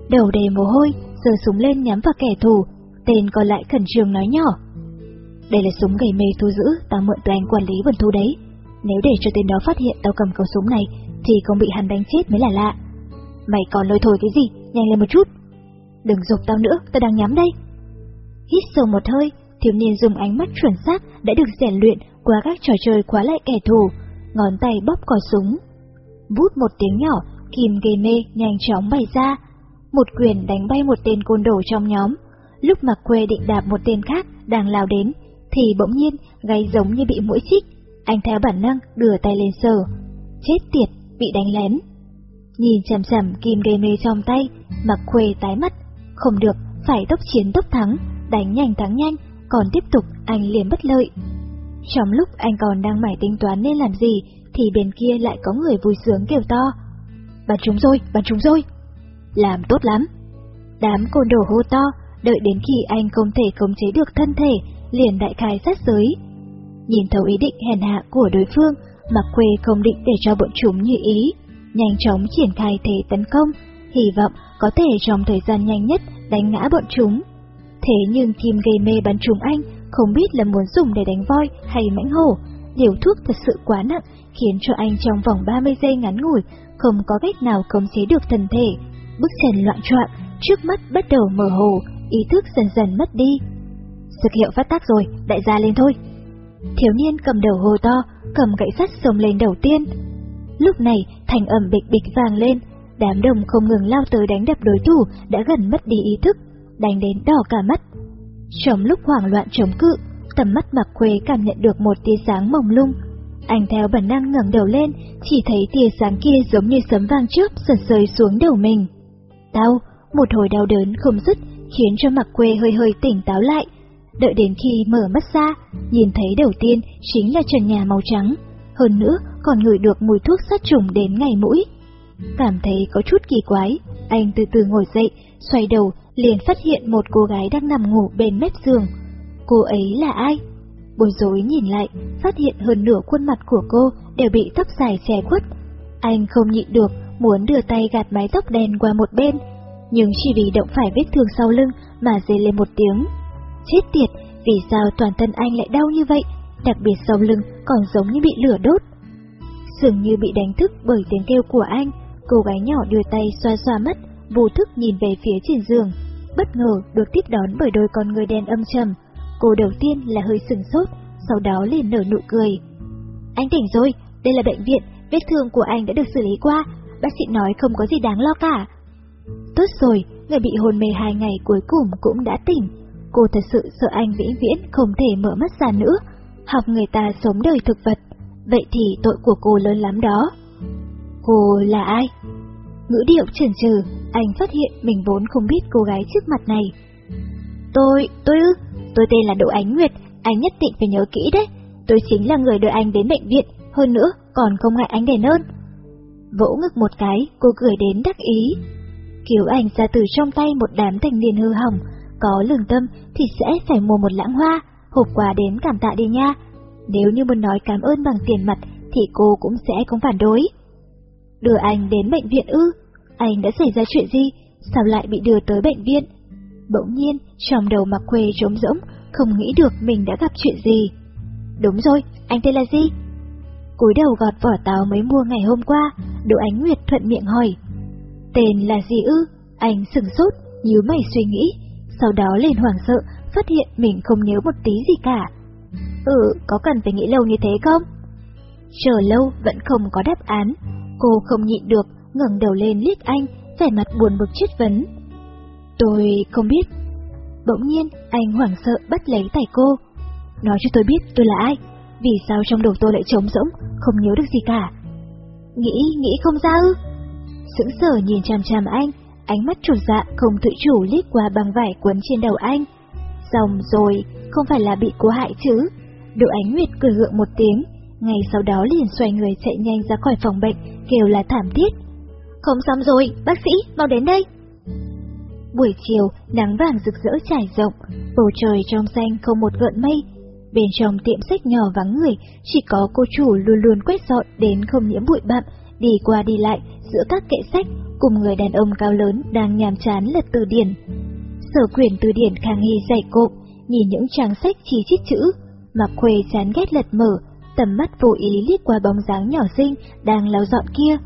Đầu đầy mồ hôi, giơ súng lên nhắm vào kẻ thù, tên còn lại khẩn trương nói nhỏ. Đây là súng gầy mê thu giữ, ta mượn từ anh quản lý vườn thu đấy. Nếu để cho tên đó phát hiện tao cầm khẩu súng này, thì không bị hắn đánh chết mới là lạ. Mày còn lôi thổi cái gì, nhanh lên một chút. Đừng dục tao nữa, tao đang nhắm đây. Hít sâu một hơi, thiếu niên dùng ánh mắt chuẩn xác đã được rèn luyện qua các trò chơi khóa lại kẻ thù, ngón tay bóp cò súng. Vút một tiếng nhỏ, kìm gây mê nhanh chóng bày ra. Một quyền đánh bay một tên côn đồ trong nhóm. Lúc mặc quê định đạp một tên khác đang lao đến, thì bỗng nhiên gáy giống như bị mũi chích. Anh theo bản năng đưa tay lên sờ. Chết tiệt, bị đánh lén. Nhìn chằm chằm kim gây mê trong tay, mặc khuê tái mắt. Không được, phải tốc chiến tốc thắng, đánh nhanh thắng nhanh, còn tiếp tục anh liền bất lợi. Trong lúc anh còn đang mải tính toán nên làm gì, thì bên kia lại có người vui sướng kêu to. Bắn chúng rồi, bắn chúng rồi. Làm tốt lắm. Đám côn đồ hô to, đợi đến khi anh không thể khống chế được thân thể, liền đại khai sát giới. Nhìn thấu ý định hèn hạ của đối phương, mặc Quê không định để cho bọn chúng như ý, nhanh chóng triển khai thế tấn công, hy vọng có thể trong thời gian nhanh nhất đánh ngã bọn chúng. Thế nhưng kim gây mê bắn chúng anh, không biết là muốn dùng để đánh voi hay mãnh hổ. Liều thuốc thật sự quá nặng, khiến cho anh trong vòng 30 giây ngắn ngủi, không có cách nào khống chế được thân thể. Bước chân loạn trọn, trước mắt bắt đầu mờ hồ, ý thức dần dần mất đi. Dược hiệu phát tác rồi, đại gia lên thôi. Thiếu niên cầm đầu hồ to, cầm gậy sắt xông lên đầu tiên. Lúc này, thành ẩm bịch bịch vàng lên, Đám đồng không ngừng lao tới đánh đập đối thủ đã gần mất đi ý thức, đánh đến đỏ cả mắt. Trong lúc hoảng loạn chống cự, tầm mắt Mạc Khuê cảm nhận được một tia sáng mông lung. Anh theo bản năng ngẩng đầu lên, chỉ thấy tia sáng kia giống như sấm vang trước sần rơi xuống đầu mình. Đau, một hồi đau đớn không dứt, khiến cho Mạc quê hơi hơi tỉnh táo lại. Đợi đến khi mở mắt ra, nhìn thấy đầu tiên chính là trần nhà màu trắng, hơn nữa còn ngửi được mùi thuốc sát trùng đến ngày mũi. Cảm thấy có chút kỳ quái, anh từ từ ngồi dậy, xoay đầu, liền phát hiện một cô gái đang nằm ngủ bên mép giường. Cô ấy là ai? Bối rối nhìn lại, phát hiện hơn nửa khuôn mặt của cô đều bị tóc dài che khuất. Anh không nhịn được, muốn đưa tay gạt mái tóc đen qua một bên, nhưng chỉ vì động phải vết thương sau lưng mà dê lên một tiếng. Chết tiệt, vì sao toàn thân anh lại đau như vậy, đặc biệt sau lưng còn giống như bị lửa đốt. Dường như bị đánh thức bởi tiếng kêu của anh, cô gái nhỏ đưa tay xoa xoa mắt, vô thức nhìn về phía trên giường. Bất ngờ được tiếp đón bởi đôi con người đen âm trầm. Cô đầu tiên là hơi sừng sốt, sau đó liền nở nụ cười. Anh tỉnh rồi, đây là bệnh viện, vết thương của anh đã được xử lý qua, bác sĩ nói không có gì đáng lo cả. Tốt rồi, người bị hôn mê hai ngày cuối cùng cũng đã tỉnh. Cô thật sự sợ anh vĩnh viễn không thể mở mắt ra nữa, học người ta sống đời thực vật. Vậy thì tội của cô lớn lắm đó. Cô là ai? Ngữ điệu chần chừ, anh phát hiện mình vốn không biết cô gái trước mặt này. Tôi, tôi ư, tôi tên là Đỗ Ánh Nguyệt, anh nhất định phải nhớ kỹ đấy. Tôi chính là người đưa anh đến bệnh viện, hơn nữa còn không ngại anh đền ơn. Vỗ ngực một cái, cô cười đến đắc ý. kiểu anh ra từ trong tay một đám thanh niên hư hỏng, có lương tâm thì sẽ phải mua một lãng hoa, hộp quà đến cảm tạ đi nha. Nếu như muốn nói cảm ơn bằng tiền mặt thì cô cũng sẽ không phản đối. Đưa anh đến bệnh viện ư? Anh đã xảy ra chuyện gì? Sao lại bị đưa tới bệnh viện? Bỗng nhiên, trong đầu mặc quê trống rỗng, không nghĩ được mình đã gặp chuyện gì. Đúng rồi, anh tên là gì? cúi đầu gọt vỏ táo mới mua ngày hôm qua, Đỗ Ánh Nguyệt thuận miệng hỏi. Tên là gì ư? Anh sừng sốt, nhíu mày suy nghĩ, sau đó liền hoảng sợ, phát hiện mình không nhớ một tí gì cả. Ừ, có cần phải nghĩ lâu như thế không? Chờ lâu vẫn không có đáp án, cô không nhịn được, ngẩng đầu lên liếc anh, vẻ mặt buồn bực chất vấn. Tôi không biết. Bỗng nhiên, anh hoảng sợ bắt lấy tay cô. Nói cho tôi biết tôi là ai, vì sao trong đầu tôi lại trống rỗng, không nhớ được gì cả. Nghĩ, nghĩ không ra ư? Sững sờ nhìn chằm chằm anh, ánh mắt chủ dạ không tự chủ lít qua băng vải quấn trên đầu anh. Xong rồi, không phải là bị cố hại chứ? Độ ánh nguyệt cười gượng một tiếng, ngay sau đó liền xoay người chạy nhanh ra khỏi phòng bệnh, kêu là thảm thiết. Không xong rồi, bác sĩ, mau đến đây. Buổi chiều, nắng vàng rực rỡ trải rộng, bầu trời trong xanh không một gợn mây. Bên trong tiệm sách nhỏ vắng người, chỉ có cô chủ luôn luôn quét dọn đến không nhiễm bụi bặm, đi qua đi lại giữa các kệ sách cùng người đàn ông cao lớn đang nhàm chán lật từ điển. Sở quyền từ điển khang hy dày cộm, nhìn những trang sách chỉ chít chữ, mặc khuê chán ghét lật mở, tầm mắt vô ý liếc qua bóng dáng nhỏ xinh đang lau dọn kia.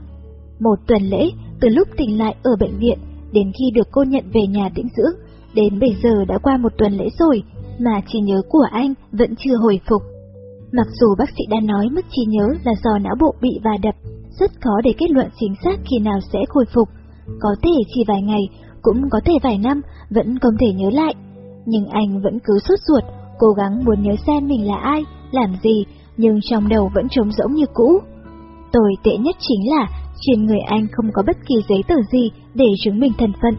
Một tuần lễ, từ lúc tỉnh lại ở bệnh viện, đến khi được cô nhận về nhà tĩnh dưỡng, đến bây giờ đã qua một tuần lễ rồi, mà trí nhớ của anh vẫn chưa hồi phục. Mặc dù bác sĩ đã nói mất trí nhớ là do não bộ bị va đập, rất khó để kết luận chính xác khi nào sẽ khôi phục. Có thể chỉ vài ngày, cũng có thể vài năm, vẫn không thể nhớ lại. Nhưng anh vẫn cứ sốt ruột, cố gắng muốn nhớ xem mình là ai, làm gì, nhưng trong đầu vẫn trống rỗng như cũ. Tồi tệ nhất chính là trên người anh không có bất kỳ giấy tờ gì để chứng minh thân phận.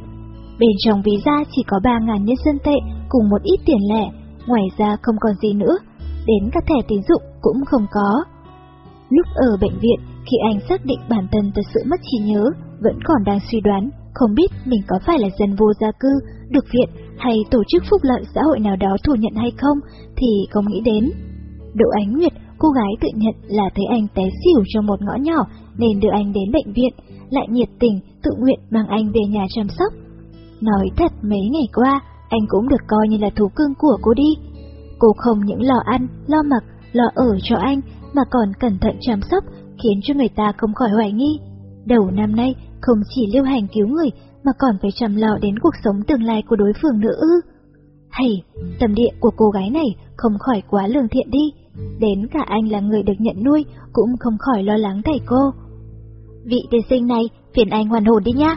Bên trong ví da chỉ có 3.000 nhân dân tệ cùng một ít tiền lẻ, ngoài ra không còn gì nữa, đến cả thẻ tín dụng cũng không có. Lúc ở bệnh viện, khi anh xác định bản thân thật sự mất trí nhớ, vẫn còn đang suy đoán, không biết mình có phải là dân vô gia cư, được viện hay tổ chức phúc lợi xã hội nào đó thừa nhận hay không, thì không nghĩ đến. Đỗ Ánh Nguyệt, cô gái tự nhận là thấy anh té xỉu trong một ngõ nhỏ nên đưa anh đến bệnh viện, lại nhiệt tình, tự nguyện mang anh về nhà chăm sóc. Nói thật mấy ngày qua, anh cũng được coi như là thú cưng của cô đi. Cô không những lo ăn, lo mặc, lo ở cho anh, mà còn cẩn thận chăm sóc, khiến cho người ta không khỏi hoài nghi. Đầu năm nay, không chỉ lưu hành cứu người, mà còn phải chăm lo đến cuộc sống tương lai của đối phương nữa ư. Hay, tâm địa của cô gái này không khỏi quá lương thiện đi, đến cả anh là người được nhận nuôi cũng không khỏi lo lắng thầy cô. Vị tiên sinh này, phiền anh hoàn hồn đi nhá.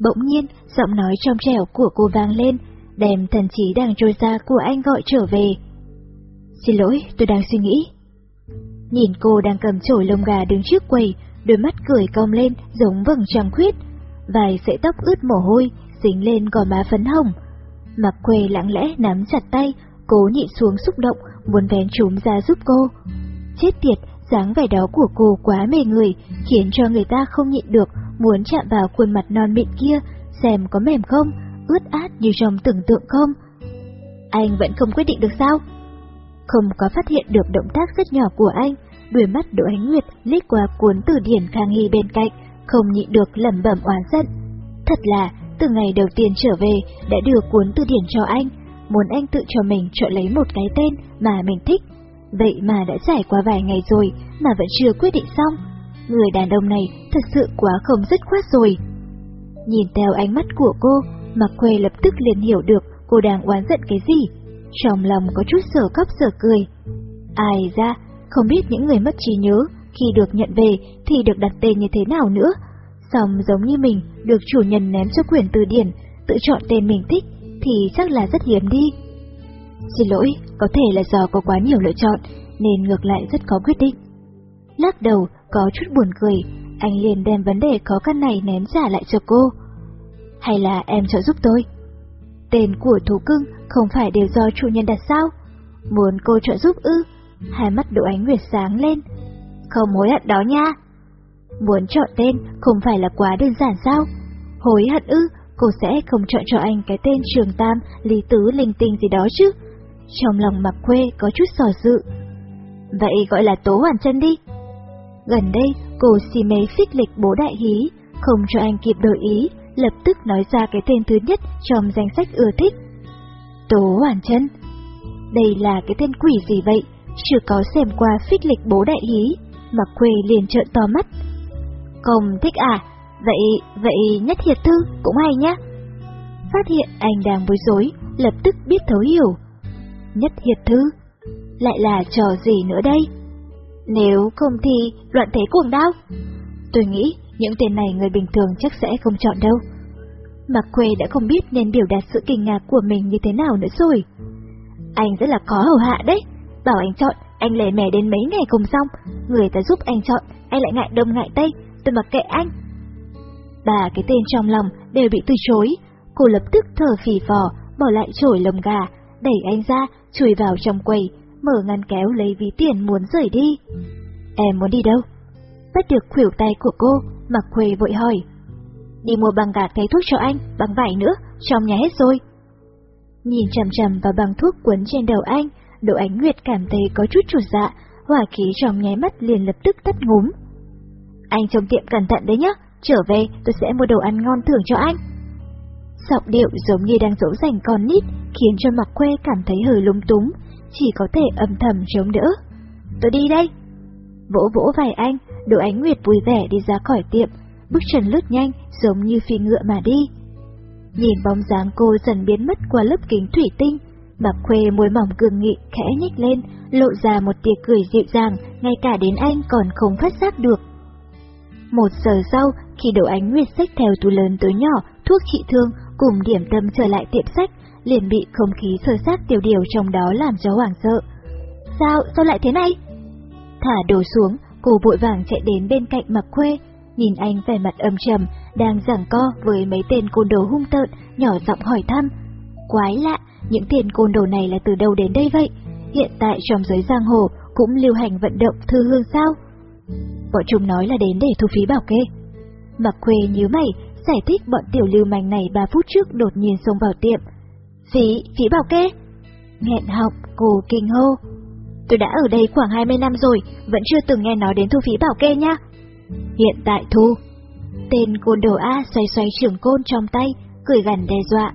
Bỗng nhiên, giọng nói trong trẻo của cô vang lên, đem thần trí đang trôi ra của anh gọi trở về. Xin lỗi, tôi đang suy nghĩ. Nhìn cô đang cầm chổi lông gà đứng trước quầy, đôi mắt cười cong lên giống vầng trăng khuyết, vài sợi tóc ướt mồ hôi dính lên gò má phấn hồng. Mặc quê lặng lẽ nắm chặt tay, cố nhịn xuống xúc động, muốn vén chúng ra giúp cô. Chết tiệt, dáng vẻ đó của cô quá mê người, khiến cho người ta không nhịn được, muốn chạm vào khuôn mặt non mịn kia, xem có mềm không, ướt át như trong tưởng tượng không. Anh vẫn không quyết định được sao? Không có phát hiện được động tác rất nhỏ của anh, đuôi mắt Đỗ Ánh Nguyệt lít qua cuốn từ điển Khang nghi bên cạnh, không nhịn được lẩm bẩm oán giận. Thật là, từ ngày đầu tiên trở về đã đưa cuốn từ điển cho anh, muốn anh tự cho mình chọn lấy một cái tên mà mình thích. Vậy mà đã trải qua vài ngày rồi mà vẫn chưa quyết định xong. Người đàn ông này thật sự quá không dứt khoát rồi. Nhìn theo ánh mắt của cô, Mạc Khuê lập tức liền hiểu được cô đang oán giận cái gì. Trong lòng có chút sở khóc sở cười. Ai ra, không biết những người mất trí nhớ khi được nhận về thì được đặt tên như thế nào nữa. Xong giống như mình được chủ nhân ném cho quyển từ điển, tự chọn tên mình thích thì chắc là rất hiếm đi. Xin lỗi, có thể là do có quá nhiều lựa chọn nên ngược lại rất khó quyết định. Lắc đầu, có chút buồn cười, anh liền đem vấn đề khó khăn này ném trả lại cho cô. Hay là em trợ giúp tôi? Tên của thú cưng không phải đều do chủ nhân đặt sao? Muốn cô trợ giúp ư? Hai mắt Đỗ Ánh Nguyệt sáng lên. Không hối hận đó nha. Muốn chọn tên không phải là quá đơn giản sao? Hối hận ư, cô sẽ không chọn cho anh cái tên Trường Tam, Lý Tứ, Linh Tinh gì đó chứ. Trong lòng mặc quê có chút sò dự. Vậy gọi là Tố Hoàn chân đi. Gần đây, cô xì mê phích lịch bố đại hí, không cho anh kịp đổi ý, lập tức nói ra cái tên thứ nhất trong danh sách ưa thích. Tố Hoàn chân. Đây là cái tên quỷ gì vậy? Chưa có xem qua phích lịch bố đại hí, mà quê liền trợn to mắt. Không thích à? Vậy, vậy nhất hiệt thư cũng hay nhá. Phát hiện anh đang bối rối, lập tức biết thấu hiểu. Nhất hiệt thư? Lại là trò gì nữa đây? Nếu không thì loạn thế cuồng đao. Tôi nghĩ những tên này người bình thường chắc sẽ không chọn đâu. Mạc Quê đã không biết nên biểu đạt sự kinh ngạc của mình như thế nào nữa rồi. Anh rất là khó hầu hạ đấy. Bảo anh chọn, anh lề mè đến mấy ngày không xong. Người ta giúp anh chọn, anh lại ngại đông ngại tây, tôi mặc kệ anh. Bà cái tên trong lòng đều bị từ chối. Cô lập tức thở phì phò, bỏ lại chổi lồng gà, đẩy anh ra, chui vào trong quầy, mở ngăn kéo lấy ví tiền muốn rời đi. Em muốn đi đâu? Bắt được khuỷu tay của cô, mặc khuê vội hỏi. Đi mua băng gạc thấy thuốc cho anh, băng vải nữa, trong nhà hết rồi. Nhìn chằm chằm vào băng thuốc quấn trên đầu anh, Đỗ Ánh Nguyệt cảm thấy có chút chủ dạ, hỏa khí trong nháy mắt liền lập tức tắt ngúm. Anh trông tiệm cẩn thận đấy nhá, trở về tôi sẽ mua đồ ăn ngon thưởng cho anh. Giọng điệu giống như đang dỗ dành con nít, khiến cho mặc quê cảm thấy hơi lúng túng, chỉ có thể âm thầm chống đỡ. Tôi đi đây. Vỗ vỗ vài anh, Đỗ Ánh Nguyệt vui vẻ đi ra khỏi tiệm, bước chân lướt nhanh giống như phi ngựa mà đi. Nhìn bóng dáng cô dần biến mất qua lớp kính thủy tinh, Mạc Khuê môi mỏng cường nghị khẽ nhếch lên, lộ ra một tia cười dịu dàng, ngay cả đến anh còn không phát giác được. Một giờ sau, khi Đỗ Ánh Nguyệt xách theo túi lớn túi nhỏ, thuốc trị thương cùng điểm tâm trở lại tiệm sách, liền bị không khí sơ sát tiêu điều trong đó làm cho hoảng sợ. Sao, sao lại thế này? Thả đồ xuống, cô vội vàng chạy đến bên cạnh mặc Khuê, nhìn anh vẻ mặt âm trầm, đang giảng co với mấy tên côn đồ hung tợn, nhỏ giọng hỏi thăm. Quái lạ, những tiền côn đồ này là từ đâu đến đây vậy? Hiện tại trong giới giang hồ cũng lưu hành vận động thư hương sao? Bọn chúng nói là đến để thu phí bảo kê. Mặc khuê nhíu mày, giải thích bọn tiểu lưu manh này 3 phút trước đột nhiên xông vào tiệm. Phí, phí bảo kê? Nghẹn học, cô kinh hô. Tôi đã ở đây khoảng 20 năm rồi, vẫn chưa từng nghe nói đến thu phí bảo kê nha. Hiện tại thu. Tên côn đồ A xoay xoay trưởng côn trong tay, cười gần đe dọa.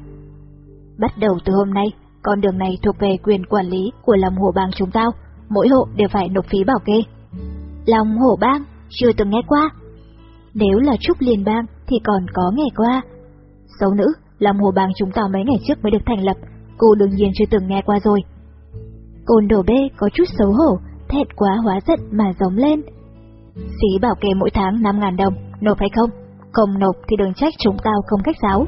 Bắt đầu từ hôm nay, con đường này thuộc về quyền quản lý của lòng hồ bang chúng tao, mỗi hộ đều phải nộp phí bảo kê. Lòng hổ bang, chưa từng nghe qua. Nếu là trúc liên bang thì còn có nghe qua. Xấu nữ, lòng hồ bang chúng tao mấy ngày trước mới được thành lập, cô đương nhiên chưa từng nghe qua rồi. Côn đồ bê có chút xấu hổ, thẹn quá hóa giận mà giống lên. Phí bảo kê mỗi tháng 5.000 đồng, nộp hay không? không nộp thì đừng trách chúng tao không cách giáo.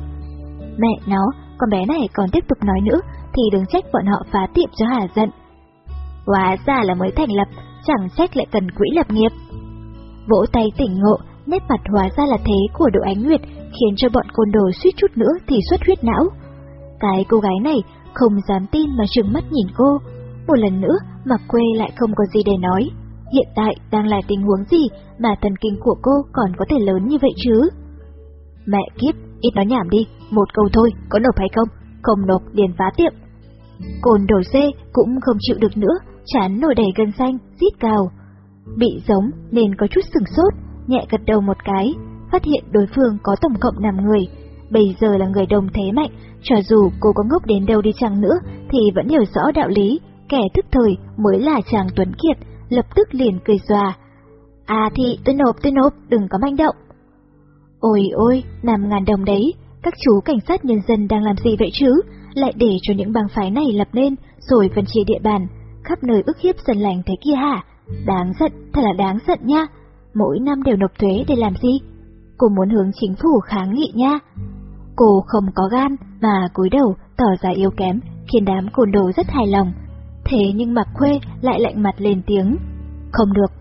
Mẹ nó, con bé này còn tiếp tục nói nữa, thì đừng trách bọn họ phá tiệm cho Hà giận. Hóa ra là mới thành lập, chẳng trách lại cần quỹ lập nghiệp. Vỗ tay tỉnh ngộ, nét mặt hóa ra là thế của Đỗ Ánh Nguyệt khiến cho bọn côn đồ suýt chút nữa thì xuất huyết não. Cái cô gái này không dám tin mà trừng mắt nhìn cô. Một lần nữa, mặc quê lại không có gì để nói. Hiện tại đang là tình huống gì mà thần kinh của cô còn có thể lớn như vậy chứ? Mẹ kiếp, ít nói nhảm đi, một câu thôi, có nộp hay không? Không nộp liền phá tiệm. Cồn đầu dê cũng không chịu được nữa, chán nổi đầy gân xanh, rít cào. Bị giống nên có chút sừng sốt, nhẹ gật đầu một cái, phát hiện đối phương có tổng cộng 5 người. Bây giờ là người đồng thế mạnh, cho dù cô có ngốc đến đâu đi chăng nữa thì vẫn hiểu rõ đạo lý, kẻ thức thời mới là chàng Tuấn Kiệt, lập tức liền cười xòa. À thì tôi nộp tôi nộp, đừng có manh động. Ôi ôi, nằm ngàn đồng đấy, các chú cảnh sát nhân dân đang làm gì vậy chứ? Lại để cho những bang phái này lập lên, rồi phân chia địa bàn, khắp nơi ức hiếp dân lành thế kia hả? Đáng giận, thật là đáng giận nha. Mỗi năm đều nộp thuế để làm gì? Cô muốn hướng chính phủ kháng nghị nha. Cô không có gan mà cúi đầu tỏ ra yếu kém, khiến đám côn đồ rất hài lòng. Thế nhưng Mạc Khuê lại lạnh mặt lên tiếng. Không được.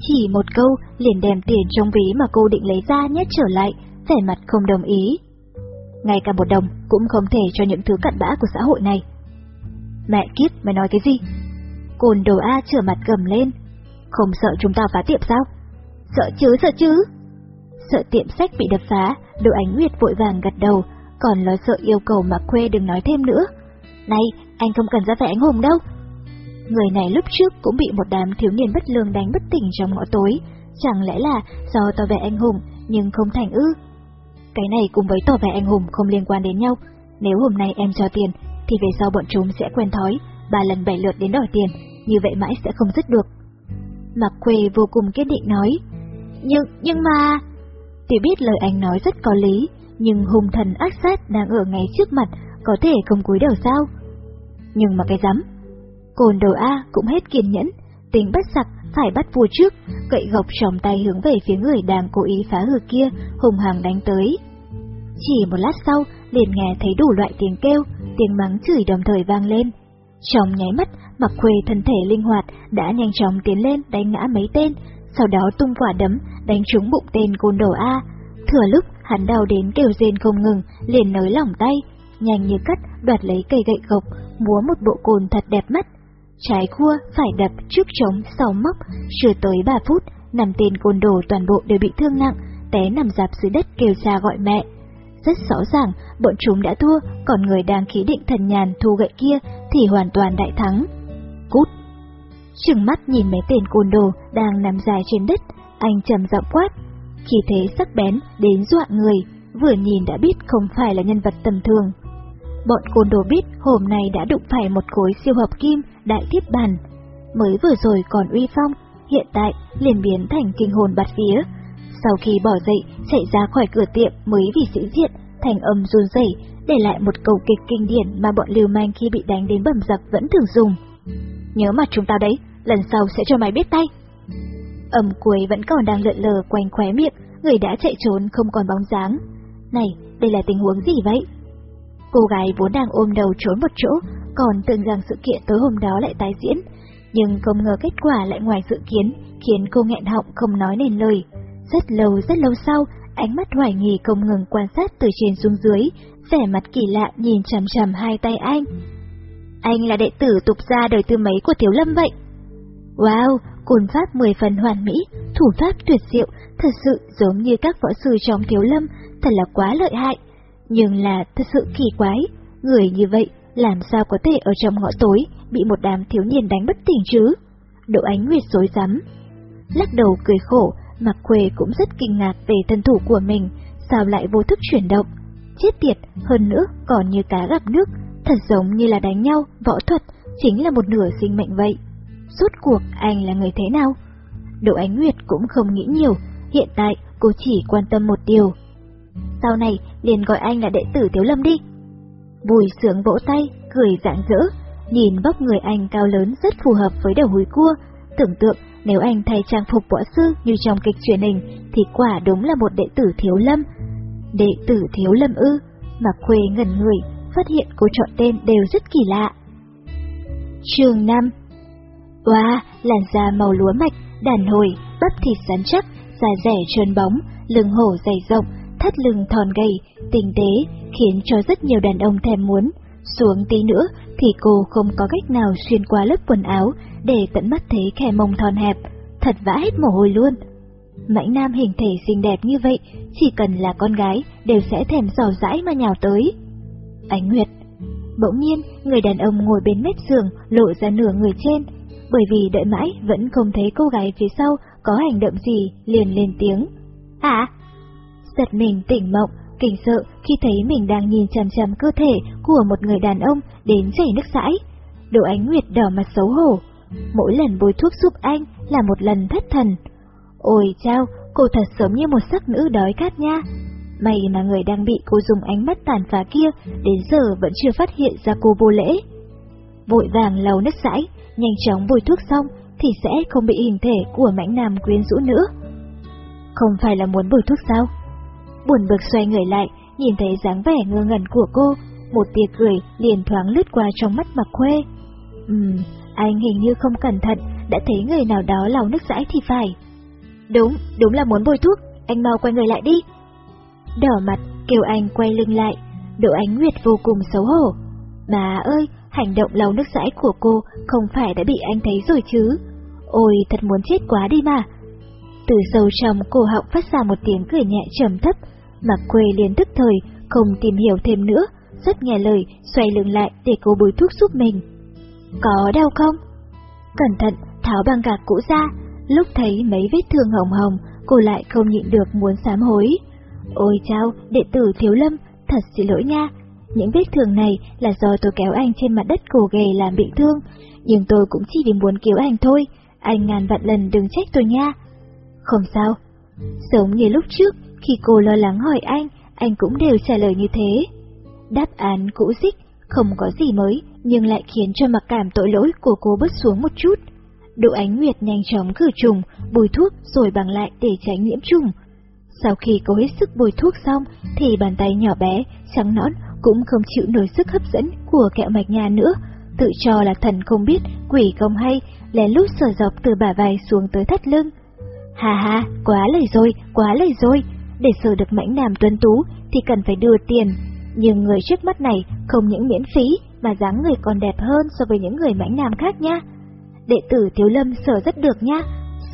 Chỉ một câu liền đem tiền trong ví mà cô định lấy ra nhét trở lại, vẻ mặt không đồng ý. Ngay cả một đồng cũng không thể cho những thứ cặn bã của xã hội này. Mẹ kiếp, mày nói cái gì? Cồn đồ A trở mặt gầm lên. Không sợ chúng ta phá tiệm sao? Sợ chứ, sợ chứ. Sợ tiệm sách bị đập phá, đồ Ánh Nguyệt vội vàng gật đầu, còn lo sợ yêu cầu mà khuê đừng nói thêm nữa. Này, anh không cần ra vẻ anh hùng đâu. Người này lúc trước cũng bị một đám thiếu niên bất lương đánh bất tỉnh trong ngõ tối, chẳng lẽ là do tỏ vẻ anh hùng nhưng không thành ư? Cái này cùng với tỏ vẻ anh hùng không liên quan đến nhau, nếu hôm nay em cho tiền thì về sau bọn chúng sẽ quen thói, ba lần bảy lượt đến đòi tiền, như vậy mãi sẽ không dứt được. Mạc Quê vô cùng kiên định nói, nhưng, nhưng mà... Tiểu biết lời anh nói rất có lý, nhưng hung thần ác sát đang ở ngay trước mặt, có thể không cúi đầu sao? Nhưng mà cái rắm Cồn đầu A cũng hết kiên nhẫn, tính bắt sặc phải bắt vua trước, gậy gộc trong tay hướng về phía người đang cố ý phá hư kia, hùng hằng đánh tới. Chỉ một lát sau, liền nghe thấy đủ loại tiếng kêu, tiếng mắng chửi đồng thời vang lên. Trong nháy mắt, Mặc Khuê thân thể linh hoạt đã nhanh chóng tiến lên đánh ngã mấy tên, sau đó tung quả đấm đánh trúng bụng tên côn đồ A. Thừa lúc hắn đau đến kêu rên không ngừng, liền nới lỏng tay, nhanh như cắt đoạt lấy cây gậy gộc, múa một bộ cồn thật đẹp mắt. Trái cua phải đập, trước trống, sau móc, chưa tới 3 phút, năm tên côn đồ toàn bộ đều bị thương nặng, té nằm dạp dưới đất kêu xa gọi mẹ. Rất rõ ràng, bọn chúng đã thua, còn người đang khí định thần nhàn thu gậy kia thì hoàn toàn đại thắng. Cút! Trừng mắt nhìn mấy tên côn đồ đang nằm dài trên đất, anh trầm giọng quát. Khi thế sắc bén đến dọa người, vừa nhìn đã biết không phải là nhân vật tầm thường. Bọn côn đồ biết hôm nay đã đụng phải một khối siêu hợp kim đại thiết bàn. Mới vừa rồi còn uy phong, hiện tại liền biến thành kinh hồn bạt phía. Sau khi bỏ dậy, chạy ra khỏi cửa tiệm mới vì sĩ diện, thành âm run rẩy, để lại một câu kịch kinh điển mà bọn lưu manh khi bị đánh đến bầm giặc vẫn thường dùng. Nhớ mặt chúng ta đấy, lần sau sẽ cho mày biết tay. Âm cuối vẫn còn đang lượn lờ quanh khóe miệng, người đã chạy trốn không còn bóng dáng. Này, đây là tình huống gì vậy? Cô gái vốn đang ôm đầu trốn một chỗ, còn tưởng rằng sự kiện tối hôm đó lại tái diễn, nhưng không ngờ kết quả lại ngoài dự kiến, khiến cô nghẹn họng không nói nên lời. Rất lâu rất lâu sau, ánh mắt hoài nghi không ngừng quan sát từ trên xuống dưới, vẻ mặt kỳ lạ nhìn chằm chằm hai tay anh. Anh là đệ tử tục gia đời tư mấy của Thiếu Lâm vậy? Wow, côn pháp 10 phần hoàn mỹ, thủ pháp tuyệt diệu, thật sự giống như các võ sư trong Thiếu Lâm, thật là quá lợi hại. Nhưng là thật sự kỳ quái, người như vậy làm sao có thể ở trong ngõ tối bị một đám thiếu niên đánh bất tỉnh chứ? Độ ánh nguyệt rối rắm Lắc đầu cười khổ, Mặc Khuê cũng rất kinh ngạc về thân thủ của mình, sao lại vô thức chuyển động. Chết tiệt, hơn nữa còn như cá gặp nước, thật giống như là đánh nhau, võ thuật, chính là một nửa sinh mệnh vậy. Rốt cuộc anh là người thế nào? Đỗ Ánh Nguyệt cũng không nghĩ nhiều, hiện tại cô chỉ quan tâm một điều. Sau này liền gọi anh là đệ tử Tiếu Lâm đi. Bùi sướng vỗ tay, cười rạng rỡ, nhìn vóc người anh cao lớn rất phù hợp với đầu húi cua, tưởng tượng nếu anh thay trang phục võ sư như trong kịch truyền hình thì quả đúng là một đệ tử thiếu lâm. Đệ tử thiếu lâm ư, mà Khuê ngẩn người, phát hiện cô chọn tên đều rất kỳ lạ. Trường 5 Wow, làn da màu lúa mạch, đàn hồi, bắp thịt rắn chắc, da rẻ trơn bóng, lưng hổ dày rộng, thắt lưng thon gầy, tinh tế, khiến cho rất nhiều đàn ông thèm muốn. Xuống tí nữa thì cô không có cách nào xuyên qua lớp quần áo để tận mắt thấy khe mông thon hẹp, thật vã hết mồ hôi luôn. Mãnh nam hình thể xinh đẹp như vậy, chỉ cần là con gái đều sẽ thèm dò dãi mà nhào tới. Ánh Nguyệt Bỗng nhiên, người đàn ông ngồi bên mép giường lộ ra nửa người trên, bởi vì đợi mãi vẫn không thấy cô gái phía sau có hành động gì, liền lên tiếng. Hả? Giật mình tỉnh mộng, kinh sợ khi thấy mình đang nhìn chằm chằm cơ thể của một người đàn ông đến chảy nước sãi. Độ ánh nguyệt đỏ mặt xấu hổ. Mỗi lần bôi thuốc giúp anh là một lần thất thần. Ôi chao, cô thật giống như một sắc nữ đói khát nha. May mà người đang bị cô dùng ánh mắt tàn phá kia đến giờ vẫn chưa phát hiện ra cô vô lễ. Vội vàng lau nước sãi, nhanh chóng bôi thuốc xong thì sẽ không bị hình thể của mãnh nam quyến rũ nữa. Không phải là muốn bôi thuốc sao? Buồn bực xoay người lại, nhìn thấy dáng vẻ ngơ ngẩn của cô, một tia cười liền thoáng lướt qua trong mắt mặc khuê. Ừm, anh hình như không cẩn thận, đã thấy người nào đó lau nước dãi thì phải. Đúng, đúng là muốn bôi thuốc, anh mau quay người lại đi. Đỏ mặt, kêu anh quay lưng lại, độ ánh nguyệt vô cùng xấu hổ. Bà ơi, hành động lau nước dãi của cô không phải đã bị anh thấy rồi chứ. Ôi, thật muốn chết quá đi mà. Từ sâu trong cổ họng phát ra một tiếng cười nhẹ trầm thấp, Mạc Quê liền tức thời, không tìm hiểu thêm nữa, rất nghe lời, xoay lưng lại để cô bôi thuốc giúp mình. Có đau không? Cẩn thận, tháo băng gạc cũ ra, lúc thấy mấy vết thương hồng hồng, cô lại không nhịn được muốn sám hối. Ôi chao, đệ tử thiếu lâm, thật xin lỗi nha. Những vết thương này là do tôi kéo anh trên mặt đất cổ ghề làm bị thương, nhưng tôi cũng chỉ vì muốn cứu anh thôi, anh ngàn vạn lần đừng trách tôi nha. Không sao. Giống như lúc trước, khi cô lo lắng hỏi anh, anh cũng đều trả lời như thế. Đáp án cũ dích, không có gì mới, nhưng lại khiến cho mặc cảm tội lỗi của cô bớt xuống một chút. Độ ánh nguyệt nhanh chóng khử trùng, bùi thuốc rồi bằng lại để tránh nhiễm trùng. Sau khi cô hết sức bùi thuốc xong, thì bàn tay nhỏ bé, trắng nõn cũng không chịu nổi sức hấp dẫn của kẹo mạch nhà nữa, tự cho là thần không biết, quỷ không hay, lén lút sờ dọc từ bả vai xuống tới thắt lưng. Hà hà, quá lời rồi, quá lời rồi. Để sờ được mãnh nam tuấn tú thì cần phải đưa tiền. Nhưng người trước mắt này không những miễn phí mà dáng người còn đẹp hơn so với những người mãnh nam khác nha. Đệ tử Thiếu Lâm sờ rất được nha.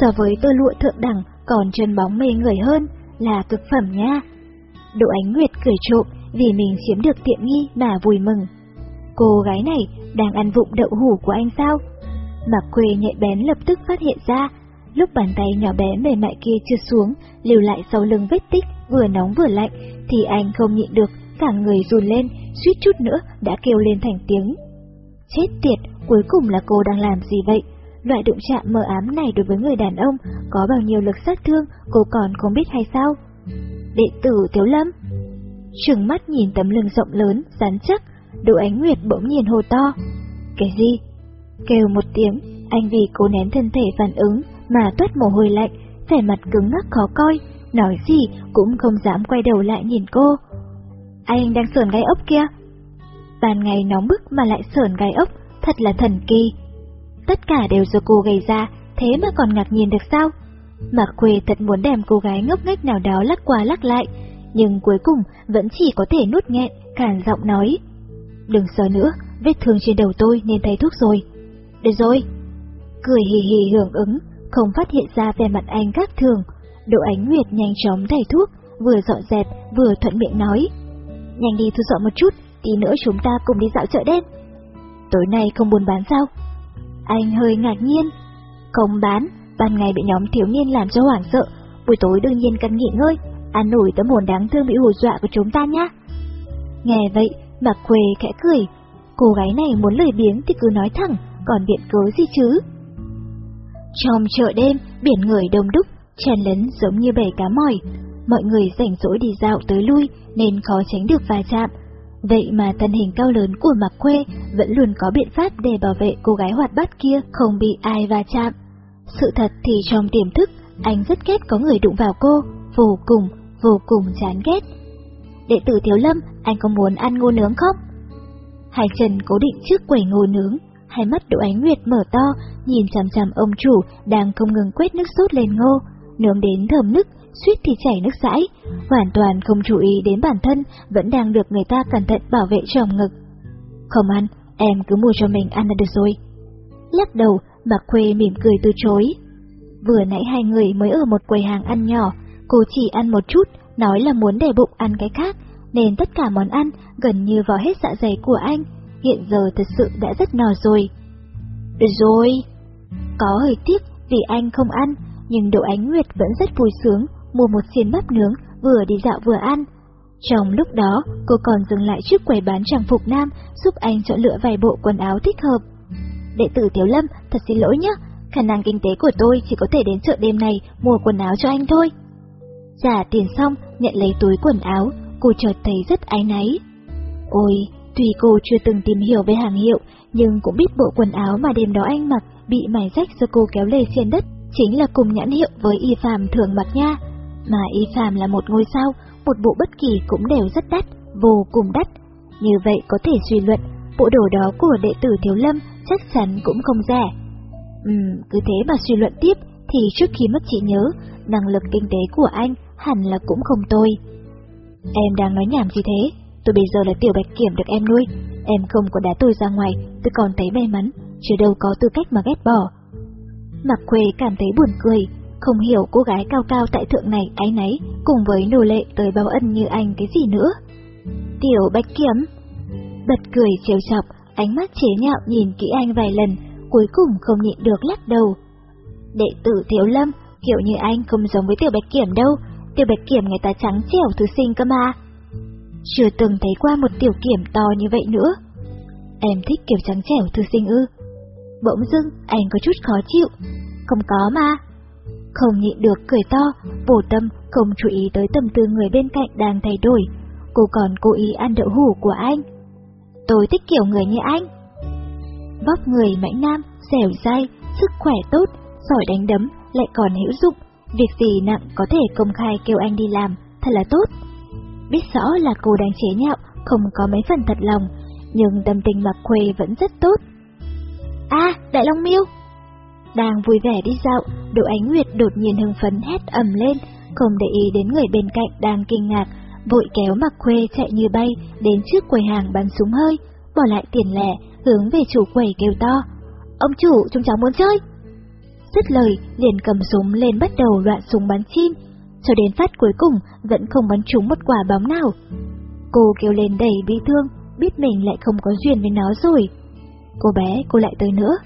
So với tôi lụa thượng đẳng, còn chân bóng mê người hơn là cực phẩm nha. Độ ánh nguyệt cười trộm vì mình chiếm được tiện nghi mà vui mừng. Cô gái này đang ăn vụng đậu hủ của anh sao? Mạc Quê nhạy bén lập tức phát hiện ra Lúc bàn tay nhỏ bé mềm mại kia trượt xuống, lưu lại sau lưng vết tích, vừa nóng vừa lạnh, thì anh không nhịn được, cả người run lên, suýt chút nữa đã kêu lên thành tiếng. Chết tiệt, cuối cùng là cô đang làm gì vậy? Loại đụng chạm mờ ám này đối với người đàn ông có bao nhiêu lực sát thương, cô còn không biết hay sao? Đệ tử Tiếu Lâm Trừng mắt nhìn tấm lưng rộng lớn, rắn chắc, Đỗ Ánh Nguyệt bỗng nhiên hồ to. Cái gì? Kêu một tiếng, anh vì cố nén thân thể phản ứng, mà toát mồ hôi lạnh, vẻ mặt cứng ngắc khó coi, nói gì cũng không dám quay đầu lại nhìn cô. Anh đang sờn gai ốc kia. Ban ngày nóng bức mà lại sờn gai ốc, thật là thần kỳ. Tất cả đều do cô gây ra, thế mà còn ngạc nhiên được sao? Mạc Khuê thật muốn đem cô gái ngốc nghếch nào đó lắc qua lắc lại, nhưng cuối cùng vẫn chỉ có thể nuốt nghẹn, cản giọng nói. Đừng sợ nữa, vết thương trên đầu tôi nên thấy thuốc rồi. Được rồi. Cười hì hì hưởng ứng, không phát hiện ra vẻ mặt anh khác thường. Độ ánh nguyệt nhanh chóng đầy thuốc, vừa dọn dẹp vừa thuận miệng nói. Nhanh đi thu dọn một chút, tí nữa chúng ta cùng đi dạo chợ đêm. Tối nay không buôn bán sao? Anh hơi ngạc nhiên. Không bán, ban ngày bị nhóm thiếu niên làm cho hoảng sợ, buổi tối đương nhiên cần nghỉ ngơi, an ủi tấm hồn đáng thương bị hù dọa của chúng ta nhá. Nghe vậy, Mạc Quê khẽ cười, cô gái này muốn lười biếng thì cứ nói thẳng, còn biện cớ gì chứ? Trong chợ đêm, biển người đông đúc, chen lấn giống như bể cá mỏi. Mọi người rảnh rỗi đi dạo tới lui nên khó tránh được va chạm. Vậy mà thân hình cao lớn của Mạc Quê vẫn luôn có biện pháp để bảo vệ cô gái hoạt bát kia không bị ai va chạm. Sự thật thì trong tiềm thức, anh rất ghét có người đụng vào cô, vô cùng, vô cùng chán ghét. Đệ tử Thiếu Lâm, anh có muốn ăn ngô nướng không? hải trần cố định trước quầy ngô nướng, hai mắt Đỗ Ánh Nguyệt mở to, nhìn chằm chằm ông chủ đang không ngừng quét nước sốt lên ngô, nướng đến thơm nức, suýt thì chảy nước dãi, hoàn toàn không chú ý đến bản thân vẫn đang được người ta cẩn thận bảo vệ trong ngực. Không ăn, em cứ mua cho mình ăn là được rồi. Lắc đầu, Mạc Khuê mỉm cười từ chối. Vừa nãy hai người mới ở một quầy hàng ăn nhỏ, cô chỉ ăn một chút, nói là muốn để bụng ăn cái khác, nên tất cả món ăn gần như vào hết dạ dày của anh, hiện giờ thật sự đã rất no rồi. Được rồi, có hơi tiếc vì anh không ăn, nhưng Đỗ Ánh Nguyệt vẫn rất vui sướng mua một xiên bắp nướng vừa đi dạo vừa ăn. Trong lúc đó, cô còn dừng lại trước quầy bán trang phục nam giúp anh chọn lựa vài bộ quần áo thích hợp. Đệ tử Tiểu Lâm, thật xin lỗi nhé, khả năng kinh tế của tôi chỉ có thể đến chợ đêm này mua quần áo cho anh thôi. Trả tiền xong, nhận lấy túi quần áo, cô chợt thấy rất áy náy. Ôi, tuy cô chưa từng tìm hiểu về hàng hiệu, nhưng cũng biết bộ quần áo mà đêm đó anh mặc bị mài rách do cô kéo lê xiên đất, chính là cùng nhãn hiệu với y phàm thường mặc nha. Mà y phàm là một ngôi sao, một bộ bất kỳ cũng đều rất đắt, vô cùng đắt. Như vậy có thể suy luận, bộ đồ đó của đệ tử Thiếu Lâm chắc chắn cũng không rẻ. Ừm, cứ thế mà suy luận tiếp, thì trước khi mất trí nhớ, năng lực kinh tế của anh hẳn là cũng không tồi. Em đang nói nhảm gì thế? Tôi bây giờ là tiểu bạch kiểm được em nuôi. Em không có đá tôi ra ngoài, tôi còn thấy may mắn, chứ đâu có tư cách mà ghét bỏ. Mạc Khuê cảm thấy buồn cười, không hiểu cô gái cao cao tại thượng này ái náy cùng với nô lệ tới báo ân như anh cái gì nữa. Tiểu bạch kiểm. Bật cười trêu chọc, ánh mắt chế nhạo nhìn kỹ anh vài lần, cuối cùng không nhịn được lắc đầu. Đệ tử Thiếu Lâm, kiểu như anh không giống với Tiểu Bạch Kiểm đâu, Tiểu Bạch Kiểm người ta trắng trẻo thứ sinh cơ mà. Chưa từng thấy qua một tiểu kiểm to như vậy nữa. Em thích kiểu trắng trẻo thư sinh ư. Bỗng dưng, anh có chút khó chịu. Không có mà. Không nhịn được cười to, bổ tâm không chú ý tới tâm tư người bên cạnh đang thay đổi. Cô còn cố ý ăn đậu hủ của anh. Tôi thích kiểu người như anh. Vóc người mãnh nam, dẻo dai, sức khỏe tốt, giỏi đánh đấm, lại còn hữu dụng. Việc gì nặng có thể công khai kêu anh đi làm, thật là tốt. Biết rõ là cô đang chế nhạo, không có mấy phần thật lòng, nhưng tâm tình mặc khuê vẫn rất tốt. À, Đại Long Miêu! Đang vui vẻ đi dạo, Đỗ Ánh Nguyệt đột nhiên hưng phấn hét ầm lên, không để ý đến người bên cạnh đang kinh ngạc, vội kéo mặc khuê chạy như bay đến trước quầy hàng bắn súng hơi, bỏ lại tiền lẻ, hướng về chủ quầy kêu to. Ông chủ, chúng cháu muốn chơi! Dứt lời, liền cầm súng lên bắt đầu loạn súng bắn chim, cho đến phát cuối cùng vẫn không bắn trúng một quả bóng nào. Cô kêu lên đầy bị thương, biết mình lại không có duyên với nó rồi. Cô bé, cô lại tới nữa.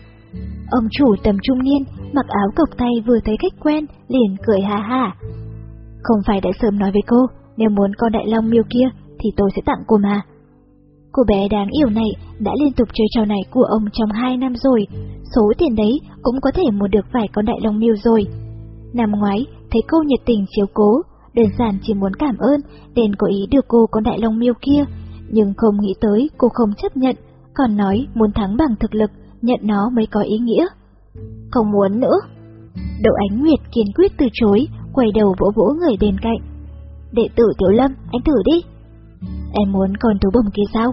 Ông chủ tầm trung niên, mặc áo cộc tay vừa thấy khách quen, liền cười ha ha. Không phải đã sớm nói với cô, nếu muốn con đại long miêu kia, thì tôi sẽ tặng cô mà. Cô bé đáng yêu này đã liên tục chơi trò này của ông trong hai năm rồi, số tiền đấy cũng có thể mua được vài con đại long miêu rồi. Năm ngoái, thấy cô nhiệt tình chiếu cố, đơn giản chỉ muốn cảm ơn, nên cố ý đưa cô con đại long miêu kia, nhưng không nghĩ tới cô không chấp nhận, còn nói muốn thắng bằng thực lực, nhận nó mới có ý nghĩa. Không muốn nữa. Đậu Ánh Nguyệt kiên quyết từ chối, quay đầu vỗ vỗ người bên cạnh. Đệ tử Tiểu Lâm, anh thử đi. Em muốn con thú bồng kia sao?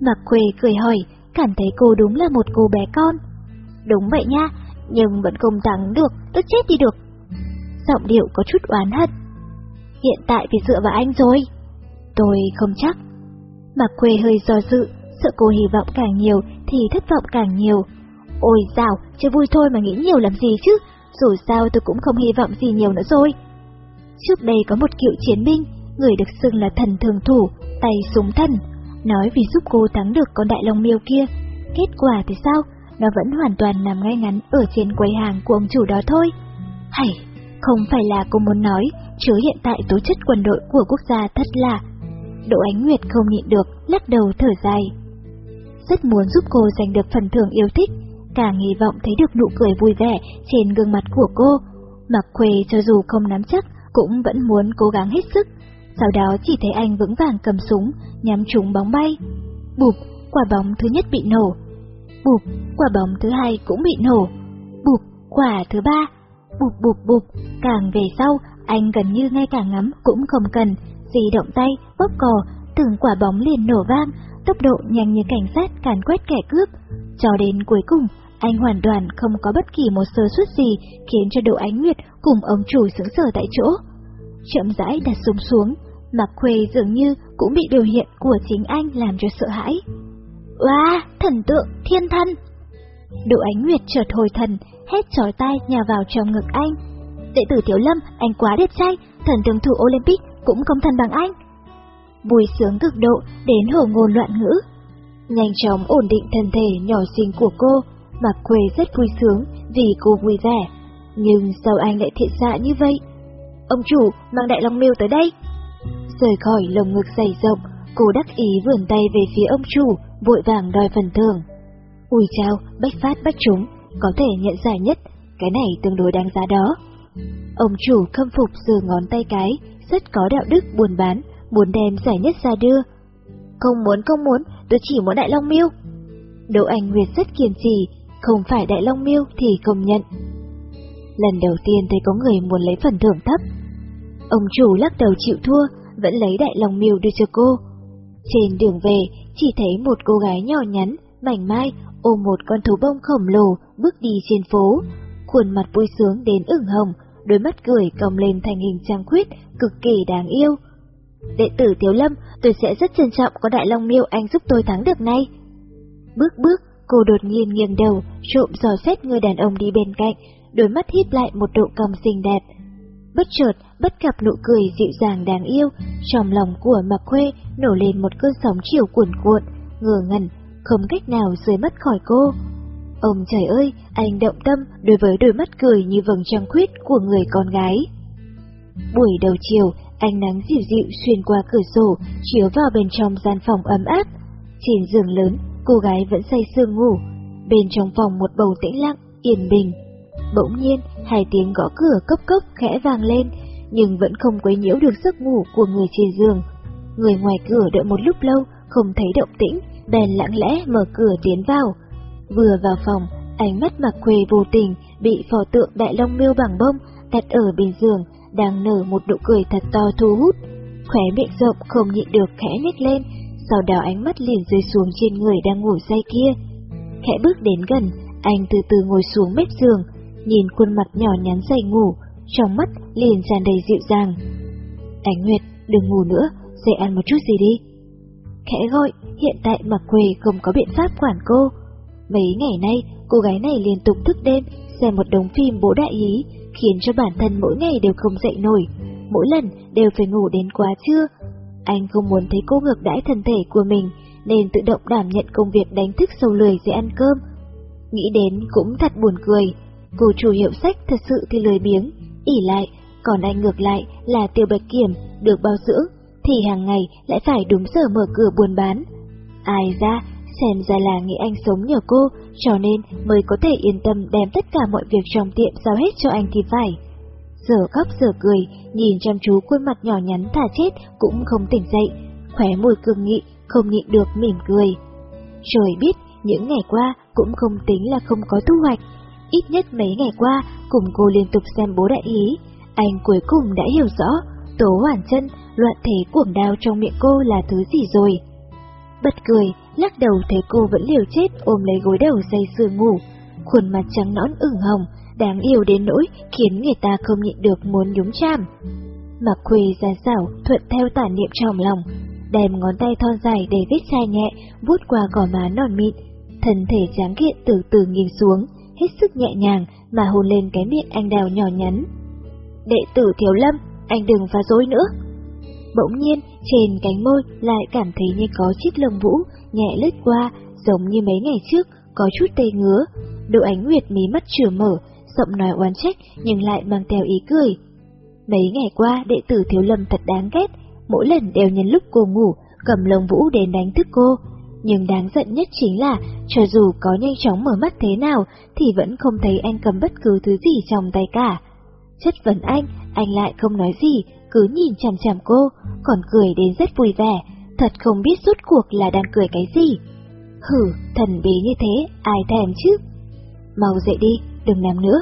mặc Khuê cười hỏi, cảm thấy cô đúng là một cô bé con. Đúng vậy nha, nhưng vẫn không thắng được, tức chết đi được. Giọng điệu có chút oán hận. Hiện tại thì dựa vào anh rồi. Tôi không chắc. Mạc Khuê hơi do dự, sợ cô hy vọng càng nhiều thì thất vọng càng nhiều. Ôi dào, chưa vui thôi mà nghĩ nhiều làm gì chứ, dù sao tôi cũng không hy vọng gì nhiều nữa rồi. Trước đây có một cựu chiến binh, người được xưng là thần thường thủ, tay súng thần, nói vì giúp cô thắng được con đại long miêu kia. Kết quả thì sao? Nó vẫn hoàn toàn nằm ngay ngắn ở trên quầy hàng của ông chủ đó thôi. Hay, không phải là cô muốn nói, chứ hiện tại tố chất quân đội của quốc gia thật là... Đỗ Ánh Nguyệt không nhịn được, lắc đầu thở dài. Rất muốn giúp cô giành được phần thưởng yêu thích, càng hy vọng thấy được nụ cười vui vẻ trên gương mặt của cô. Mặc Khuê cho dù không nắm chắc, cũng vẫn muốn cố gắng hết sức. Sau đó chỉ thấy anh vững vàng cầm súng, nhắm trúng bóng bay. Bụp, quả bóng thứ nhất bị nổ. Bụp, quả bóng thứ hai cũng bị nổ. Bụp, Quả thứ ba, bụp bụp bụp, càng về sau, anh gần như ngay cả ngắm cũng không cần, di động tay, bóp cò, từng quả bóng liền nổ vang, tốc độ nhanh như cảnh sát càn quét kẻ cướp. Cho đến cuối cùng, anh hoàn toàn không có bất kỳ một sơ suất gì khiến cho Đỗ Ánh Nguyệt cùng ông chủ sững sờ tại chỗ. Chậm rãi đặt súng xuống, Mạc Khuê dường như cũng bị biểu hiện của chính anh làm cho sợ hãi. Wow, thần tượng, thiên thân! Đỗ Ánh Nguyệt chợt hồi thần, hét chói tai nhà vào trong ngực anh. Đệ tử Tiểu Lâm, anh quá đẹp trai, thần tướng thủ Olympic cũng không thân bằng anh. Vui sướng cực độ đến hồ ngôn loạn ngữ. Nhanh chóng ổn định thân thể nhỏ xinh của cô, Mạc Quê rất vui sướng vì cô vui vẻ. Nhưng sao anh lại thiện xạ như vậy? Ông chủ, mang đại long miêu tới đây. Rời khỏi lồng ngực dày rộng, cô đắc ý vườn tay về phía ông chủ, vội vàng đòi phần thưởng. Ui chao, bách phát bách trúng, có thể nhận giải nhất, cái này tương đối đáng giá đó. Ông chủ khâm phục giơ ngón tay cái, rất có đạo đức buồn bán, muốn đem giải nhất ra đưa. Không muốn không muốn, tôi chỉ muốn Đại Long Miêu. Đỗ Anh Nguyệt rất kiên trì, không phải Đại Long Miêu thì không nhận. Lần đầu tiên thấy có người muốn lấy phần thưởng thấp. Ông chủ lắc đầu chịu thua, vẫn lấy Đại Long Miêu đưa cho cô. Trên đường về, chỉ thấy một cô gái nhỏ nhắn, mảnh mai, ôm một con thú bông khổng lồ, bước đi trên phố. Khuôn mặt vui sướng đến ửng hồng, đôi mắt cười cong lên thành hình trang khuyết, cực kỳ đáng yêu. Đệ tử Tiểu Lâm, tôi sẽ rất trân trọng có Đại Long Miêu anh giúp tôi thắng được nay. Bước bước, cô đột nhiên nghiêng đầu, trộm dò xét người đàn ông đi bên cạnh, đôi mắt híp lại một độ cong xinh đẹp. Bất chợt, bất gặp nụ cười dịu dàng đáng yêu, trong lòng của Mạc Khuê nổ lên một cơn sóng chiều cuồn cuộn, ngờ ngẩn, không cách nào rời mắt khỏi cô. Ông trời ơi, anh động tâm đối với đôi mắt cười như vầng trăng khuyết của người con gái. Buổi đầu chiều, ánh nắng dịu dịu xuyên qua cửa sổ, chiếu vào bên trong gian phòng ấm áp. Trên giường lớn, cô gái vẫn say sương ngủ. Bên trong phòng một bầu tĩnh lặng, yên bình. Bỗng nhiên, hai tiếng gõ cửa cốc cốc khẽ vang lên, nhưng vẫn không quấy nhiễu được giấc ngủ của người trên giường. Người ngoài cửa đợi một lúc lâu, không thấy động tĩnh, bèn lặng lẽ mở cửa tiến vào. Vừa vào phòng, ánh mắt mặc khuê vô tình bị phò tượng đại long miêu bằng bông đặt ở bên giường, đang nở một nụ cười thật to thu hút. Khóe miệng rộng không nhịn được khẽ nhếch lên, sau đó ánh mắt liền rơi xuống trên người đang ngủ say kia. Khẽ bước đến gần, anh từ từ ngồi xuống mép giường, nhìn khuôn mặt nhỏ nhắn say ngủ, trong mắt liền tràn đầy dịu dàng. Ánh Nguyệt, đừng ngủ nữa, dậy ăn một chút gì đi. Khẽ gọi, hiện tại mặc Quề không có biện pháp quản cô. Mấy ngày nay, cô gái này liên tục thức đêm, xem một đống phim bố đại ý, khiến cho bản thân mỗi ngày đều không dậy nổi, mỗi lần đều phải ngủ đến quá trưa. Anh không muốn thấy cô ngược đãi thân thể của mình, nên tự động đảm nhận công việc đánh thức sâu lười để ăn cơm. Nghĩ đến cũng thật buồn cười, cô chủ hiệu sách thật sự thì lười biếng, ỉ lại, còn anh ngược lại là tiêu bạch kiểm, được bao dưỡng, thì hàng ngày lại phải đúng giờ mở cửa buôn bán. Ai ra, xem ra là nghĩ anh sống nhờ cô, cho nên mới có thể yên tâm đem tất cả mọi việc trong tiệm giao hết cho anh thì phải. Giờ khóc giờ cười, nhìn chăm chú khuôn mặt nhỏ nhắn thả chết cũng không tỉnh dậy, khóe môi cương nghị, không nhịn được mỉm cười. Trời biết, những ngày qua cũng không tính là không có thu hoạch. Ít nhất mấy ngày qua, cùng cô liên tục xem bố đại ý, anh cuối cùng đã hiểu rõ, tố hoàn chân, loạn thế cuồng đao trong miệng cô là thứ gì rồi. Bật cười, lắc đầu thấy cô vẫn liều chết ôm lấy gối đầu say sưa ngủ, khuôn mặt trắng nõn ửng hồng, đáng yêu đến nỗi khiến người ta không nhịn được muốn nhúng chạm. Mặc khuê ra xảo thuận theo tản niệm trong lòng, đem ngón tay thon dài để vết chai nhẹ vuốt qua gò má non mịn, thân thể tráng kiện từ từ nghiêng xuống, hết sức nhẹ nhàng mà hôn lên cái miệng anh đào nhỏ nhắn. Đệ tử Thiếu Lâm, anh đừng phá dối nữa. Bỗng nhiên, trên cánh môi lại cảm thấy như có chiếc lông vũ nhẹ lướt qua, giống như mấy ngày trước, có chút tê ngứa. Độ ánh nguyệt mí mắt chửa mở, giọng nói oán trách nhưng lại mang theo ý cười. Mấy ngày qua đệ tử thiếu lâm thật đáng ghét, mỗi lần đều nhân lúc cô ngủ, cầm lông vũ đến đánh thức cô. Nhưng đáng giận nhất chính là, cho dù có nhanh chóng mở mắt thế nào, thì vẫn không thấy anh cầm bất cứ thứ gì trong tay cả. Chất vấn anh, anh lại không nói gì, cứ nhìn chằm chằm cô, còn cười đến rất vui vẻ, thật không biết rốt cuộc là đang cười cái gì. Hử, thần bí như thế, ai thèm chứ? Mau dậy đi, đừng nằm nữa,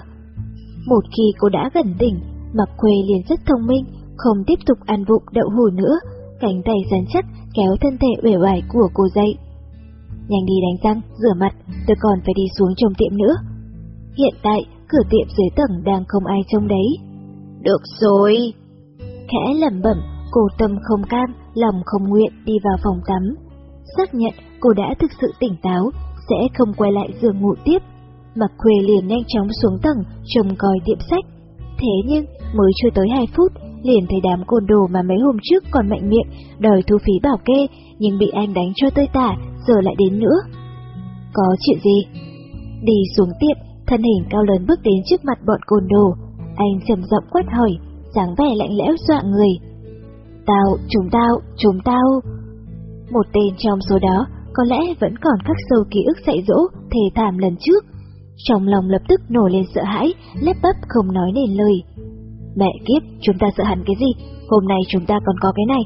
Một khi cô đã gần đỉnh, Mặc Khuê liền rất thông minh, không tiếp tục ăn vụng đậu hủ nữa, cánh tay rắn chắc kéo thân thể uể oải của cô dậy. Nhanh đi đánh răng, rửa mặt, tôi còn phải đi xuống trong tiệm nữa. Hiện tại, cửa tiệm dưới tầng đang không ai trông đấy. Được rồi. Khẽ lẩm bẩm, cô tâm không cam, lòng không nguyện đi vào phòng tắm. Xác nhận cô đã thực sự tỉnh táo, sẽ không quay lại giường ngủ tiếp. Mặc khuê liền nhanh chóng xuống tầng, trông coi tiệm sách. Thế nhưng, mới chưa tới 2 phút, liền thấy đám côn đồ mà mấy hôm trước còn mạnh miệng đòi thu phí bảo kê, nhưng bị anh đánh cho tơi tả, giờ lại đến nữa. Có chuyện gì? Đi xuống tiệm, thân hình cao lớn bước đến trước mặt bọn côn đồ. Anh trầm giọng quát hỏi, dáng vẻ lạnh lẽo dọa người. Tao, chúng tao, chúng tao. Một tên trong số đó có lẽ vẫn còn khắc sâu ký ức dạy dỗ, thề thảm lần trước. Trong lòng lập tức nổi lên sợ hãi, lép bắp không nói nên lời. Mẹ kiếp, chúng ta sợ hẳn cái gì? Hôm nay chúng ta còn có cái này.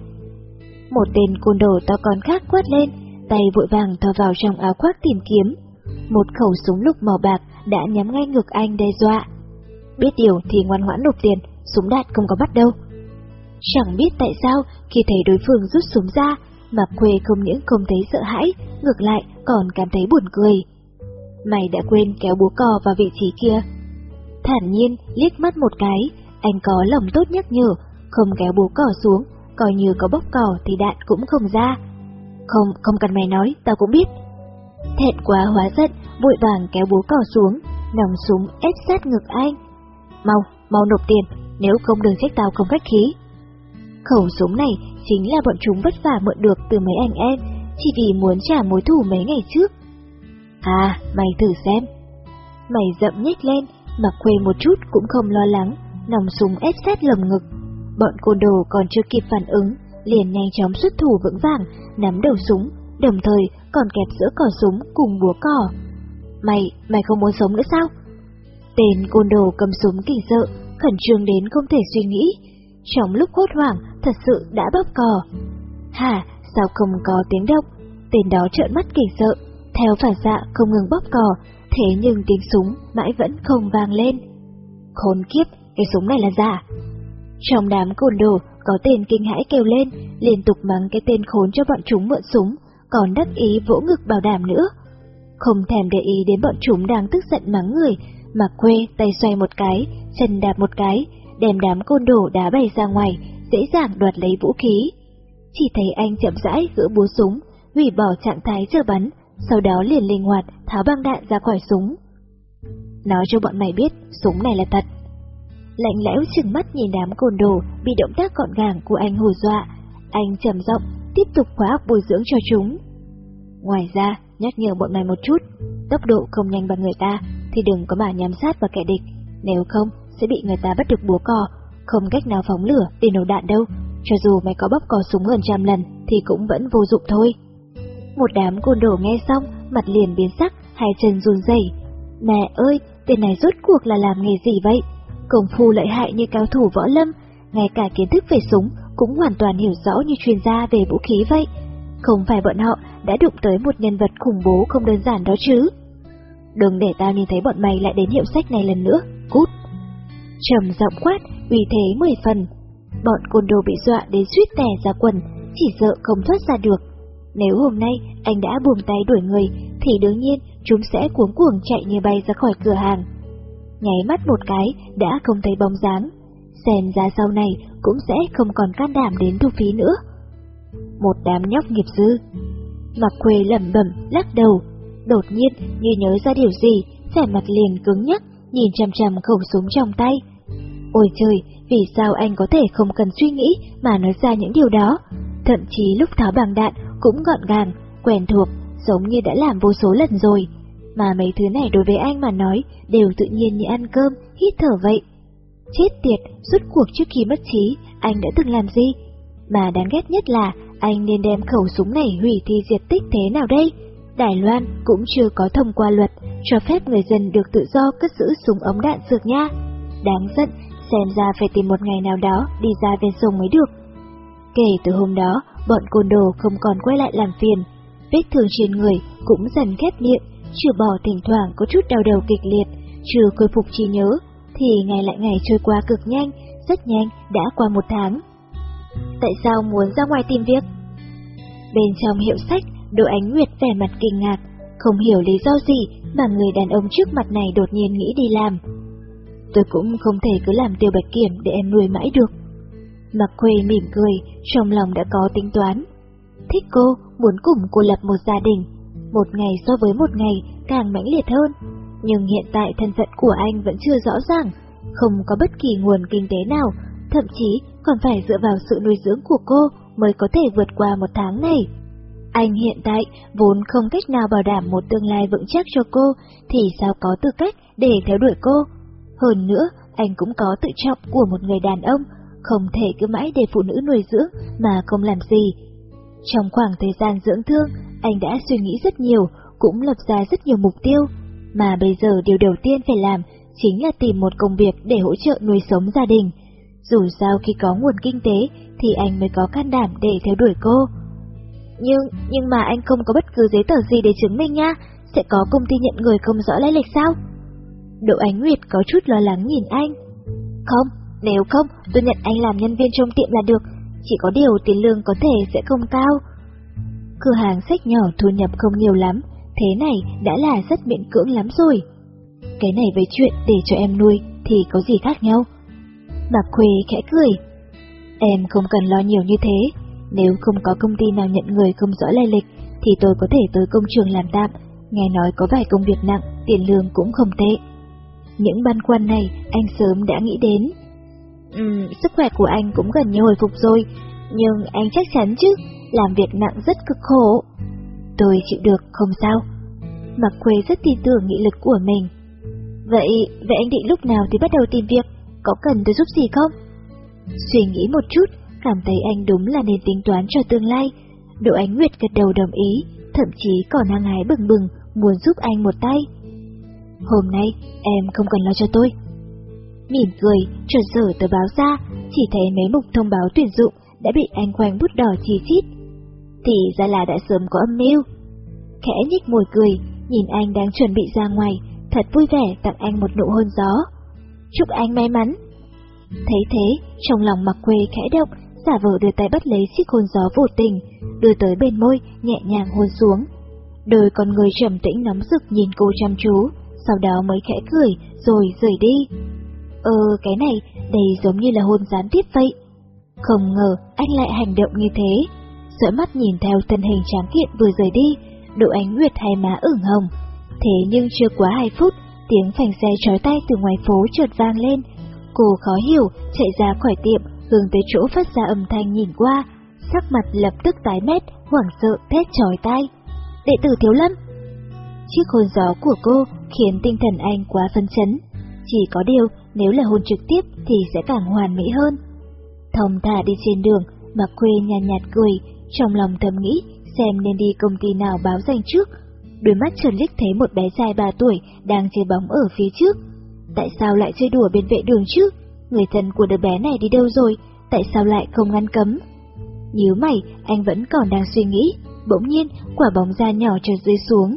Một tên côn đồ to con khác quát lên, tay vội vàng thò vào trong áo khoác tìm kiếm. Một khẩu súng lục màu bạc đã nhắm ngay ngực anh đe dọa. Biết điều thì ngoan ngoãn nộp tiền, súng đạn không có bắt đâu. Chẳng biết tại sao khi thấy đối phương rút súng ra, Mạc Khuê không những không thấy sợ hãi, ngược lại còn cảm thấy buồn cười. Mày đã quên kéo búa cò vào vị trí kia. Thản nhiên liếc mắt một cái, anh có lòng tốt nhắc nhở, không kéo búa cò xuống, coi như có bóc cò thì đạn cũng không ra. Không, không cần mày nói, tao cũng biết. Thẹn quá hóa giận, vội vàng kéo búa cò xuống, nòng súng ép sát ngực anh. Mau, mau nộp tiền, nếu không đừng trách tao không khách khí. Khẩu súng này chính là bọn chúng vất vả mượn được từ mấy anh em, chỉ vì muốn trả mối thù mấy ngày trước. À, mày thử xem. Mày dậm nhếch lên, mặc khuê một chút cũng không lo lắng, nòng súng ép sát lồng ngực. Bọn côn đồ còn chưa kịp phản ứng, liền nhanh chóng xuất thủ vững vàng, nắm đầu súng, đồng thời còn kẹp giữa cò súng cùng búa cò. Mày, mày không muốn sống nữa sao? Tên côn đồ cầm súng kỳ sợ, khẩn trương đến không thể suy nghĩ. Trong lúc hốt hoảng, thật sự đã bóp cò. Hả, sao không có tiếng động? Tên đó trợn mắt kỳ sợ, theo phản xạ không ngừng bóp cò, thế nhưng tiếng súng mãi vẫn không vang lên. Khốn kiếp, cái súng này là giả. Trong đám côn đồ, có tên kinh hãi kêu lên, liên tục mắng cái tên khốn cho bọn chúng mượn súng, còn đắc ý vỗ ngực bảo đảm nữa. Không thèm để ý đến bọn chúng đang tức giận mắng người, mà quê tay xoay một cái, chân đạp một cái, đem đám côn đồ đá bay ra ngoài, dễ dàng đoạt lấy vũ khí. Chỉ thấy anh chậm rãi gỡ búa súng, hủy bỏ trạng thái chờ bắn, sau đó liền linh hoạt tháo băng đạn ra khỏi súng. Nói cho bọn mày biết, súng này là thật. Lạnh lẽo chừng mắt nhìn đám côn đồ bị động tác gọn gàng của anh hù dọa, anh trầm giọng tiếp tục khóa học bồi dưỡng cho chúng. Ngoài ra, nhắc nhở bọn mày một chút, tốc độ không nhanh bằng người ta thì đừng có mà nhắm sát vào kẻ địch, nếu không sẽ bị người ta bắt được búa cò, không cách nào phóng lửa để nổ đạn đâu, cho dù mày có bóp cò súng hơn trăm lần thì cũng vẫn vô dụng thôi. Một đám côn đồ nghe xong, mặt liền biến sắc, hai chân run rẩy. Mẹ ơi, tên này rốt cuộc là làm nghề gì vậy? Công phu lợi hại như cao thủ võ lâm, ngay cả kiến thức về súng cũng hoàn toàn hiểu rõ như chuyên gia về vũ khí vậy. Không phải bọn họ đã đụng tới một nhân vật khủng bố không đơn giản đó chứ. Đừng để tao nhìn thấy bọn mày lại đến hiệu sách này lần nữa, cút. Trầm giọng quát, uy thế mười phần. Bọn côn đồ bị dọa đến suýt tè ra quần, chỉ sợ không thoát ra được. Nếu hôm nay anh đã buông tay đuổi người, thì đương nhiên chúng sẽ cuống cuồng chạy như bay ra khỏi cửa hàng. Nháy mắt một cái đã không thấy bóng dáng, xem ra sau này cũng sẽ không còn can đảm đến thu phí nữa. Một đám nhóc nghiệp dư. Mặc quê lẩm bẩm lắc đầu, đột nhiên như nhớ ra điều gì, vẻ mặt liền cứng nhắc, nhìn chằm chằm khẩu súng trong tay. Ôi trời, vì sao anh có thể không cần suy nghĩ mà nói ra những điều đó? Thậm chí lúc tháo bằng đạn cũng gọn gàng, quen thuộc, giống như đã làm vô số lần rồi. Mà mấy thứ này đối với anh mà nói đều tự nhiên như ăn cơm, hít thở vậy. Chết tiệt, suốt cuộc trước khi mất trí, anh đã từng làm gì? Mà đáng ghét nhất là anh nên đem khẩu súng này hủy thi diệt tích thế nào đây? Đài Loan cũng chưa có thông qua luật cho phép người dân được tự do cất giữ súng ống đạn dược nha. Đáng giận, xem ra phải tìm một ngày nào đó đi ra ven sông mới được. Kể từ hôm đó, bọn côn đồ không còn quay lại làm phiền. Vết thương trên người cũng dần khép miệng, trừ bỏ thỉnh thoảng có chút đau đầu kịch liệt, chưa khôi phục trí nhớ, thì ngày lại ngày trôi qua cực nhanh, rất nhanh, đã qua một tháng. Tại sao muốn ra ngoài tìm việc? Bên trong hiệu sách, Đỗ Ánh Nguyệt vẻ mặt kinh ngạc, không hiểu lý do gì mà người đàn ông trước mặt này đột nhiên nghĩ đi làm. Tôi cũng không thể cứ làm tiêu bạch kiểm để em nuôi mãi được. Mặc Khuê mỉm cười, trong lòng đã có tính toán. Thích cô, muốn cùng cô lập một gia đình. Một ngày so với một ngày càng mãnh liệt hơn. Nhưng hiện tại thân phận của anh vẫn chưa rõ ràng, không có bất kỳ nguồn kinh tế nào, thậm chí còn phải dựa vào sự nuôi dưỡng của cô mới có thể vượt qua một tháng này. Anh hiện tại vốn không cách nào bảo đảm một tương lai vững chắc cho cô, thì sao có tư cách để theo đuổi cô? Hơn nữa, anh cũng có tự trọng của một người đàn ông, không thể cứ mãi để phụ nữ nuôi dưỡng mà không làm gì. Trong khoảng thời gian dưỡng thương, anh đã suy nghĩ rất nhiều, cũng lập ra rất nhiều mục tiêu, mà bây giờ điều đầu tiên phải làm chính là tìm một công việc để hỗ trợ nuôi sống gia đình. Dù sao khi có nguồn kinh tế thì anh mới có can đảm để theo đuổi cô. Nhưng, nhưng mà anh không có bất cứ giấy tờ gì để chứng minh nha, sẽ có công ty nhận người không rõ lai lịch sao? Đỗ Ánh Nguyệt có chút lo lắng nhìn anh. Không, nếu không, tôi nhận anh làm nhân viên trong tiệm là được, chỉ có điều tiền lương có thể sẽ không cao. Cửa hàng sách nhỏ thu nhập không nhiều lắm, thế này đã là rất miễn cưỡng lắm rồi. Cái này với chuyện để cho em nuôi thì có gì khác nhau? Mạc Khuê khẽ cười. Em không cần lo nhiều như thế, nếu không có công ty nào nhận người không rõ lai lịch thì tôi có thể tới công trường làm tạm, nghe nói có vài công việc nặng, tiền lương cũng không tệ. Những băn khoăn này anh sớm đã nghĩ đến. Ừm, sức khỏe của anh cũng gần như hồi phục rồi, nhưng anh chắc chắn chứ, làm việc nặng rất cực khổ. Tôi chịu được, không sao. Mặc Khuê rất tin tưởng nghị lực của mình. Vậy, vậy anh định lúc nào thì bắt đầu tìm việc, có cần tôi giúp gì không? Suy nghĩ một chút, cảm thấy anh đúng là nên tính toán cho tương lai. Đỗ Ánh Nguyệt gật đầu đồng ý, thậm chí còn hăng hái bừng bừng, muốn giúp anh một tay. Hôm nay, em không cần lo cho tôi. Mỉm cười, chợt dở tờ báo ra, chỉ thấy mấy mục thông báo tuyển dụng đã bị anh khoanh bút đỏ chi chít. Thì ra là đã sớm có âm mưu. Khẽ nhích môi cười, nhìn anh đang chuẩn bị ra ngoài, thật vui vẻ tặng anh một nụ hôn gió. Chúc anh may mắn. Thấy thế, trong lòng mặc quê khẽ động, giả vờ đưa tay bắt lấy chiếc hôn gió vô tình, đưa tới bên môi, nhẹ nhàng hôn xuống. Đôi con người trầm tĩnh nóng rực nhìn cô chăm chú, sau đó mới khẽ cười, rồi rời đi. Ờ, cái này, đây giống như là hôn gián tiếp vậy. Không ngờ anh lại hành động như thế. sợi mắt nhìn theo thân hình tráng kiện vừa rời đi, độ ánh nguyệt hai má ửng hồng. Thế nhưng chưa quá hai phút, tiếng phanh xe trói tay từ ngoài phố trượt vang lên. Cô khó hiểu, chạy ra khỏi tiệm, hướng tới chỗ phát ra âm thanh nhìn qua, sắc mặt lập tức tái mét, hoảng sợ thét chói tai. Đệ tử Thiếu Lâm! Chiếc hôn gió của cô khiến tinh thần anh quá phấn chấn. Chỉ có điều, nếu là hôn trực tiếp thì sẽ càng hoàn mỹ hơn. Thông thả đi trên đường, Mạc Khuê nhàn nhạt, nhạt cười, trong lòng thầm nghĩ xem nên đi công ty nào báo danh trước. Đôi mắt trần liếc thấy một bé trai 3 tuổi đang chơi bóng ở phía trước. Tại sao lại chơi đùa bên vệ đường chứ? Người thân của đứa bé này đi đâu rồi? Tại sao lại không ngăn cấm? Nhíu mày, anh vẫn còn đang suy nghĩ. Bỗng nhiên, quả bóng da nhỏ trượt rơi xuống.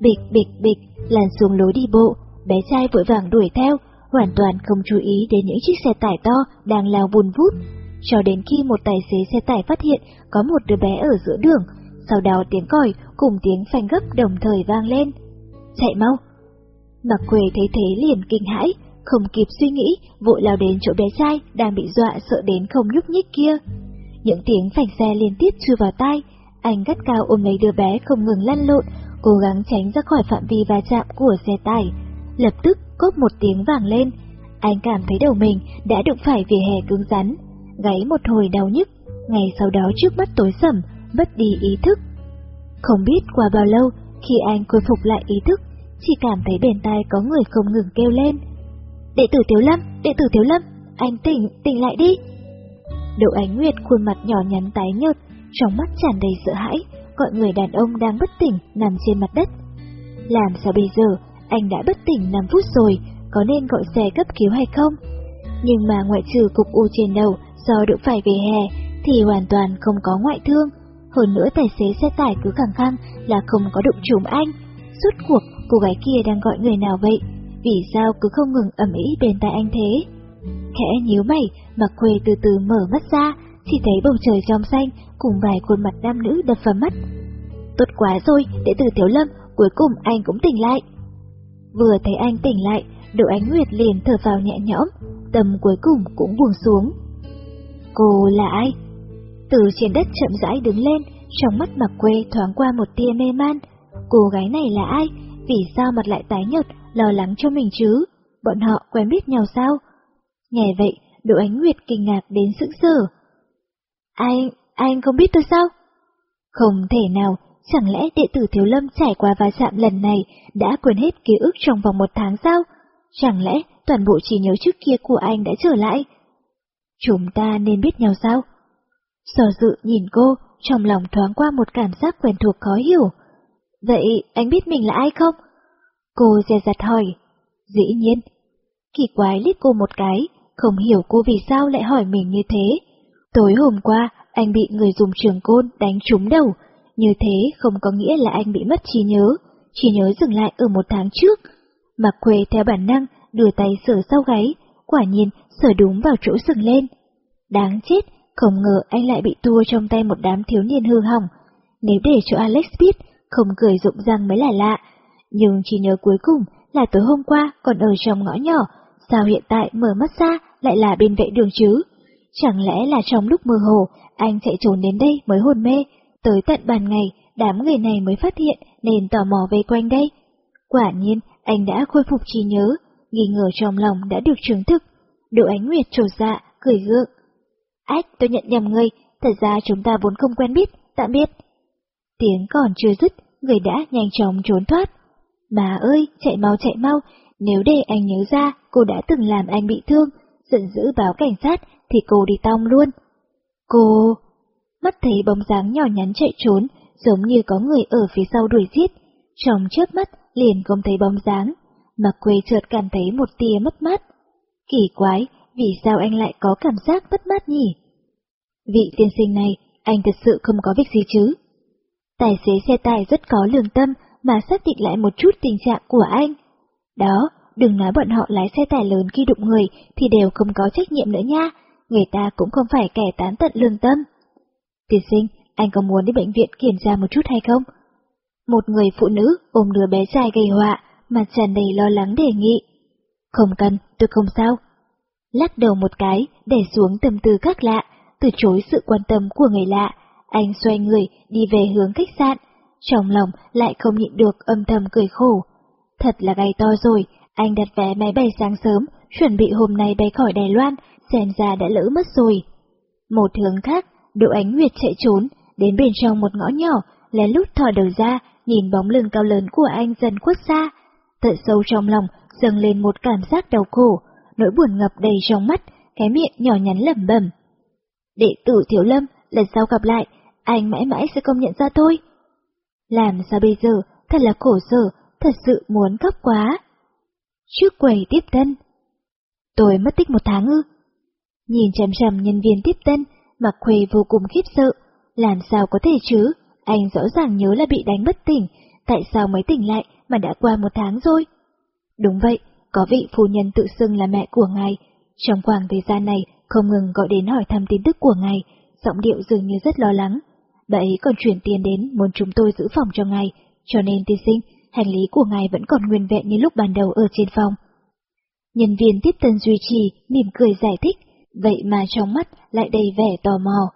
Bịch bịch bịch, lăn xuống lối đi bộ, bé trai vội vàng đuổi theo, hoàn toàn không chú ý đến những chiếc xe tải to đang lao vun vút. Cho đến khi một tài xế xe tải phát hiện có một đứa bé ở giữa đường, sau đó tiếng còi cùng tiếng phanh gấp đồng thời vang lên. Chạy mau! Mặc quề thấy thế liền kinh hãi, không kịp suy nghĩ, vội lao đến chỗ bé trai đang bị dọa sợ đến không nhúc nhích kia. Những tiếng phanh xe liên tiếp chưa vào tai, anh gắt cao ôm lấy đứa bé không ngừng lăn lộn, cố gắng tránh ra khỏi phạm vi va chạm của xe tải. Lập tức cốp một tiếng vàng lên, anh cảm thấy đầu mình đã đụng phải vỉa hè cứng rắn, gáy một hồi đau nhức, ngày sau đó trước mắt tối sầm, mất đi ý thức. Không biết qua bao lâu, khi anh khôi phục lại ý thức, chỉ cảm thấy bên tai có người không ngừng kêu lên. Đệ tử Tiếu Lâm, đệ tử Tiếu Lâm, anh tỉnh, tỉnh lại đi. Đỗ Ánh Nguyệt khuôn mặt nhỏ nhắn tái nhợt, trong mắt tràn đầy sợ hãi, gọi người đàn ông đang bất tỉnh nằm trên mặt đất. Làm sao bây giờ, anh đã bất tỉnh 5 phút rồi, có nên gọi xe cấp cứu hay không? Nhưng mà ngoại trừ cục u trên đầu do đụng phải về hè thì hoàn toàn không có ngoại thương. Hơn nữa tài xế xe tải cứ khẳng khăng là không có đụng trúng anh. Suốt cuộc, cô gái kia đang gọi người nào vậy? Vì sao cứ không ngừng ẩm ý bên tai anh thế. Khẽ nhíu mày, Mặc Khuê từ từ mở mắt ra, chỉ thấy bầu trời trong xanh cùng vài khuôn mặt nam nữ đập vào mắt. Tốt quá rồi, đệ tử Thiếu Lâm, cuối cùng anh cũng tỉnh lại. Vừa thấy anh tỉnh lại, Đỗ Ánh Nguyệt liền thở vào nhẹ nhõm, tâm cuối cùng cũng buông xuống. Cô là ai? Từ trên đất chậm rãi đứng lên, trong mắt mặc quê thoáng qua một tia mê man. Cô gái này là ai? Vì sao mặt lại tái nhợt, lo lắng cho mình chứ? Bọn họ quen biết nhau sao? Nghe vậy, Đỗ Ánh Nguyệt kinh ngạc đến sững sờ. Anh, anh không biết tôi sao? Không thể nào, chẳng lẽ đệ tử Thiếu Lâm trải qua va chạm lần này đã quên hết ký ức trong vòng một tháng sao? Chẳng lẽ toàn bộ trí nhớ trước kia của anh đã trở lại? Chúng ta nên biết nhau sao? Sở dự nhìn cô, trong lòng thoáng qua một cảm giác quen thuộc khó hiểu. Vậy anh biết mình là ai không? Cô dè dặt hỏi. Dĩ nhiên. Kỳ quái liếc cô một cái, không hiểu cô vì sao lại hỏi mình như thế. Tối hôm qua, anh bị người dùng trường côn đánh trúng đầu. Như thế không có nghĩa là anh bị mất trí nhớ, trí nhớ dừng lại ở một tháng trước. Mặc quê theo bản năng, đưa tay sửa sau gáy, quả nhiên sửa đúng vào chỗ sừng lên. Đáng chết, không ngờ anh lại bị tua trong tay một đám thiếu niên hư hỏng. Nếu để cho Alex biết, không cười rụng răng mới là lạ. Nhưng chỉ nhớ cuối cùng là tối hôm qua còn ở trong ngõ nhỏ, sao hiện tại mở mắt ra lại là bên vệ đường chứ? Chẳng lẽ là trong lúc mơ hồ, anh chạy trốn đến đây mới hồn mê, tới tận bàn ngày, đám người này mới phát hiện nên tò mò về quanh đây. Quả nhiên, anh đã khôi phục trí nhớ, nghi ngờ trong lòng đã được chứng thực. Độ ánh nguyệt trổ dạ, cười gượng. Ách, tôi nhận nhầm ngươi, thật ra chúng ta vốn không quen biết, tạm biệt. Tiếng còn chưa dứt, người đã nhanh chóng trốn thoát. Bà ơi, chạy mau chạy mau, nếu để anh nhớ ra cô đã từng làm anh bị thương, giận dữ báo cảnh sát thì cô đi tong luôn. Cô... Mắt thấy bóng dáng nhỏ nhắn chạy trốn, giống như có người ở phía sau đuổi giết. Trong chớp mắt liền không thấy bóng dáng, Mặc quê chợt cảm thấy một tia mất mát. Kỳ quái, vì sao anh lại có cảm giác mất mát nhỉ? Vị tiên sinh này, anh thật sự không có việc gì chứ? Tài xế xe tải rất có lương tâm mà xác định lại một chút tình trạng của anh. Đó, đừng nói bọn họ lái xe tải lớn khi đụng người thì đều không có trách nhiệm nữa nha, người ta cũng không phải kẻ tán tận lương tâm. Tiên sinh, anh có muốn đi bệnh viện kiểm tra một chút hay không? Một người phụ nữ ôm đứa bé trai gây họa, mặt tràn đầy lo lắng đề nghị. Không cần, tôi không sao. Lắc đầu một cái, để xuống tâm tư khác lạ, từ chối sự quan tâm của người lạ, anh xoay người đi về hướng khách sạn, trong lòng lại không nhịn được âm thầm cười khổ. Thật là gai to rồi, anh đặt vé máy bay sáng sớm, chuẩn bị hôm nay bay khỏi Đài Loan, xem ra đã lỡ mất rồi. Một hướng khác, Đỗ Ánh Nguyệt chạy trốn, đến bên trong một ngõ nhỏ, lén lút thò đầu ra, nhìn bóng lưng cao lớn của anh dần khuất xa. Tận sâu trong lòng, dâng lên một cảm giác đau khổ, nỗi buồn ngập đầy trong mắt, cái miệng nhỏ nhắn lẩm bẩm. Đệ tử Thiếu Lâm, lần sau gặp lại, anh mãi mãi sẽ công nhận ra thôi. Làm sao bây giờ, thật là khổ sở, thật sự muốn khóc quá. Trước quầy tiếp tân. Tôi mất tích một tháng ư. Nhìn chằm chằm nhân viên tiếp tân, mặc khuê vô cùng khiếp sợ. Làm sao có thể chứ, anh rõ ràng nhớ là bị đánh bất tỉnh, tại sao mới tỉnh lại mà đã qua một tháng rồi? Đúng vậy, có vị phu nhân tự xưng là mẹ của ngài. Trong khoảng thời gian này, không ngừng gọi đến hỏi thăm tin tức của ngài, giọng điệu dường như rất lo lắng. Bà ấy còn chuyển tiền đến muốn chúng tôi giữ phòng cho ngài, cho nên tiên sinh, hành lý của ngài vẫn còn nguyên vẹn như lúc ban đầu ở trên phòng. Nhân viên tiếp tân duy trì, mỉm cười giải thích, vậy mà trong mắt lại đầy vẻ tò mò.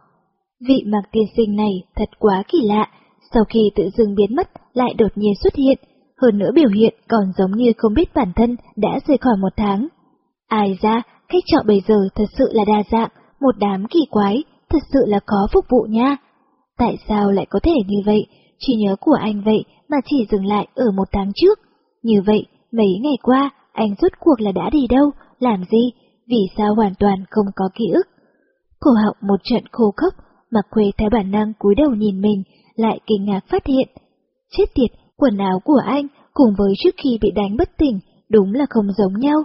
Vị mặc tiên sinh này thật quá kỳ lạ, sau khi tự dưng biến mất lại đột nhiên xuất hiện, hơn nữa biểu hiện còn giống như không biết bản thân đã rời khỏi một tháng. Ai ra, khách trọ bây giờ thật sự là đa dạng, một đám kỳ quái, thật sự là khó phục vụ nha. Tại sao lại có thể như vậy? Chỉ nhớ của anh vậy mà chỉ dừng lại ở một tháng trước. Như vậy, mấy ngày qua, anh rốt cuộc là đã đi đâu, làm gì, vì sao hoàn toàn không có ký ức. Cổ họng một trận khô khốc, mặc quê theo bản năng cúi đầu nhìn mình, lại kinh ngạc phát hiện. Chết tiệt, quần áo của anh cùng với trước khi bị đánh bất tỉnh, đúng là không giống nhau.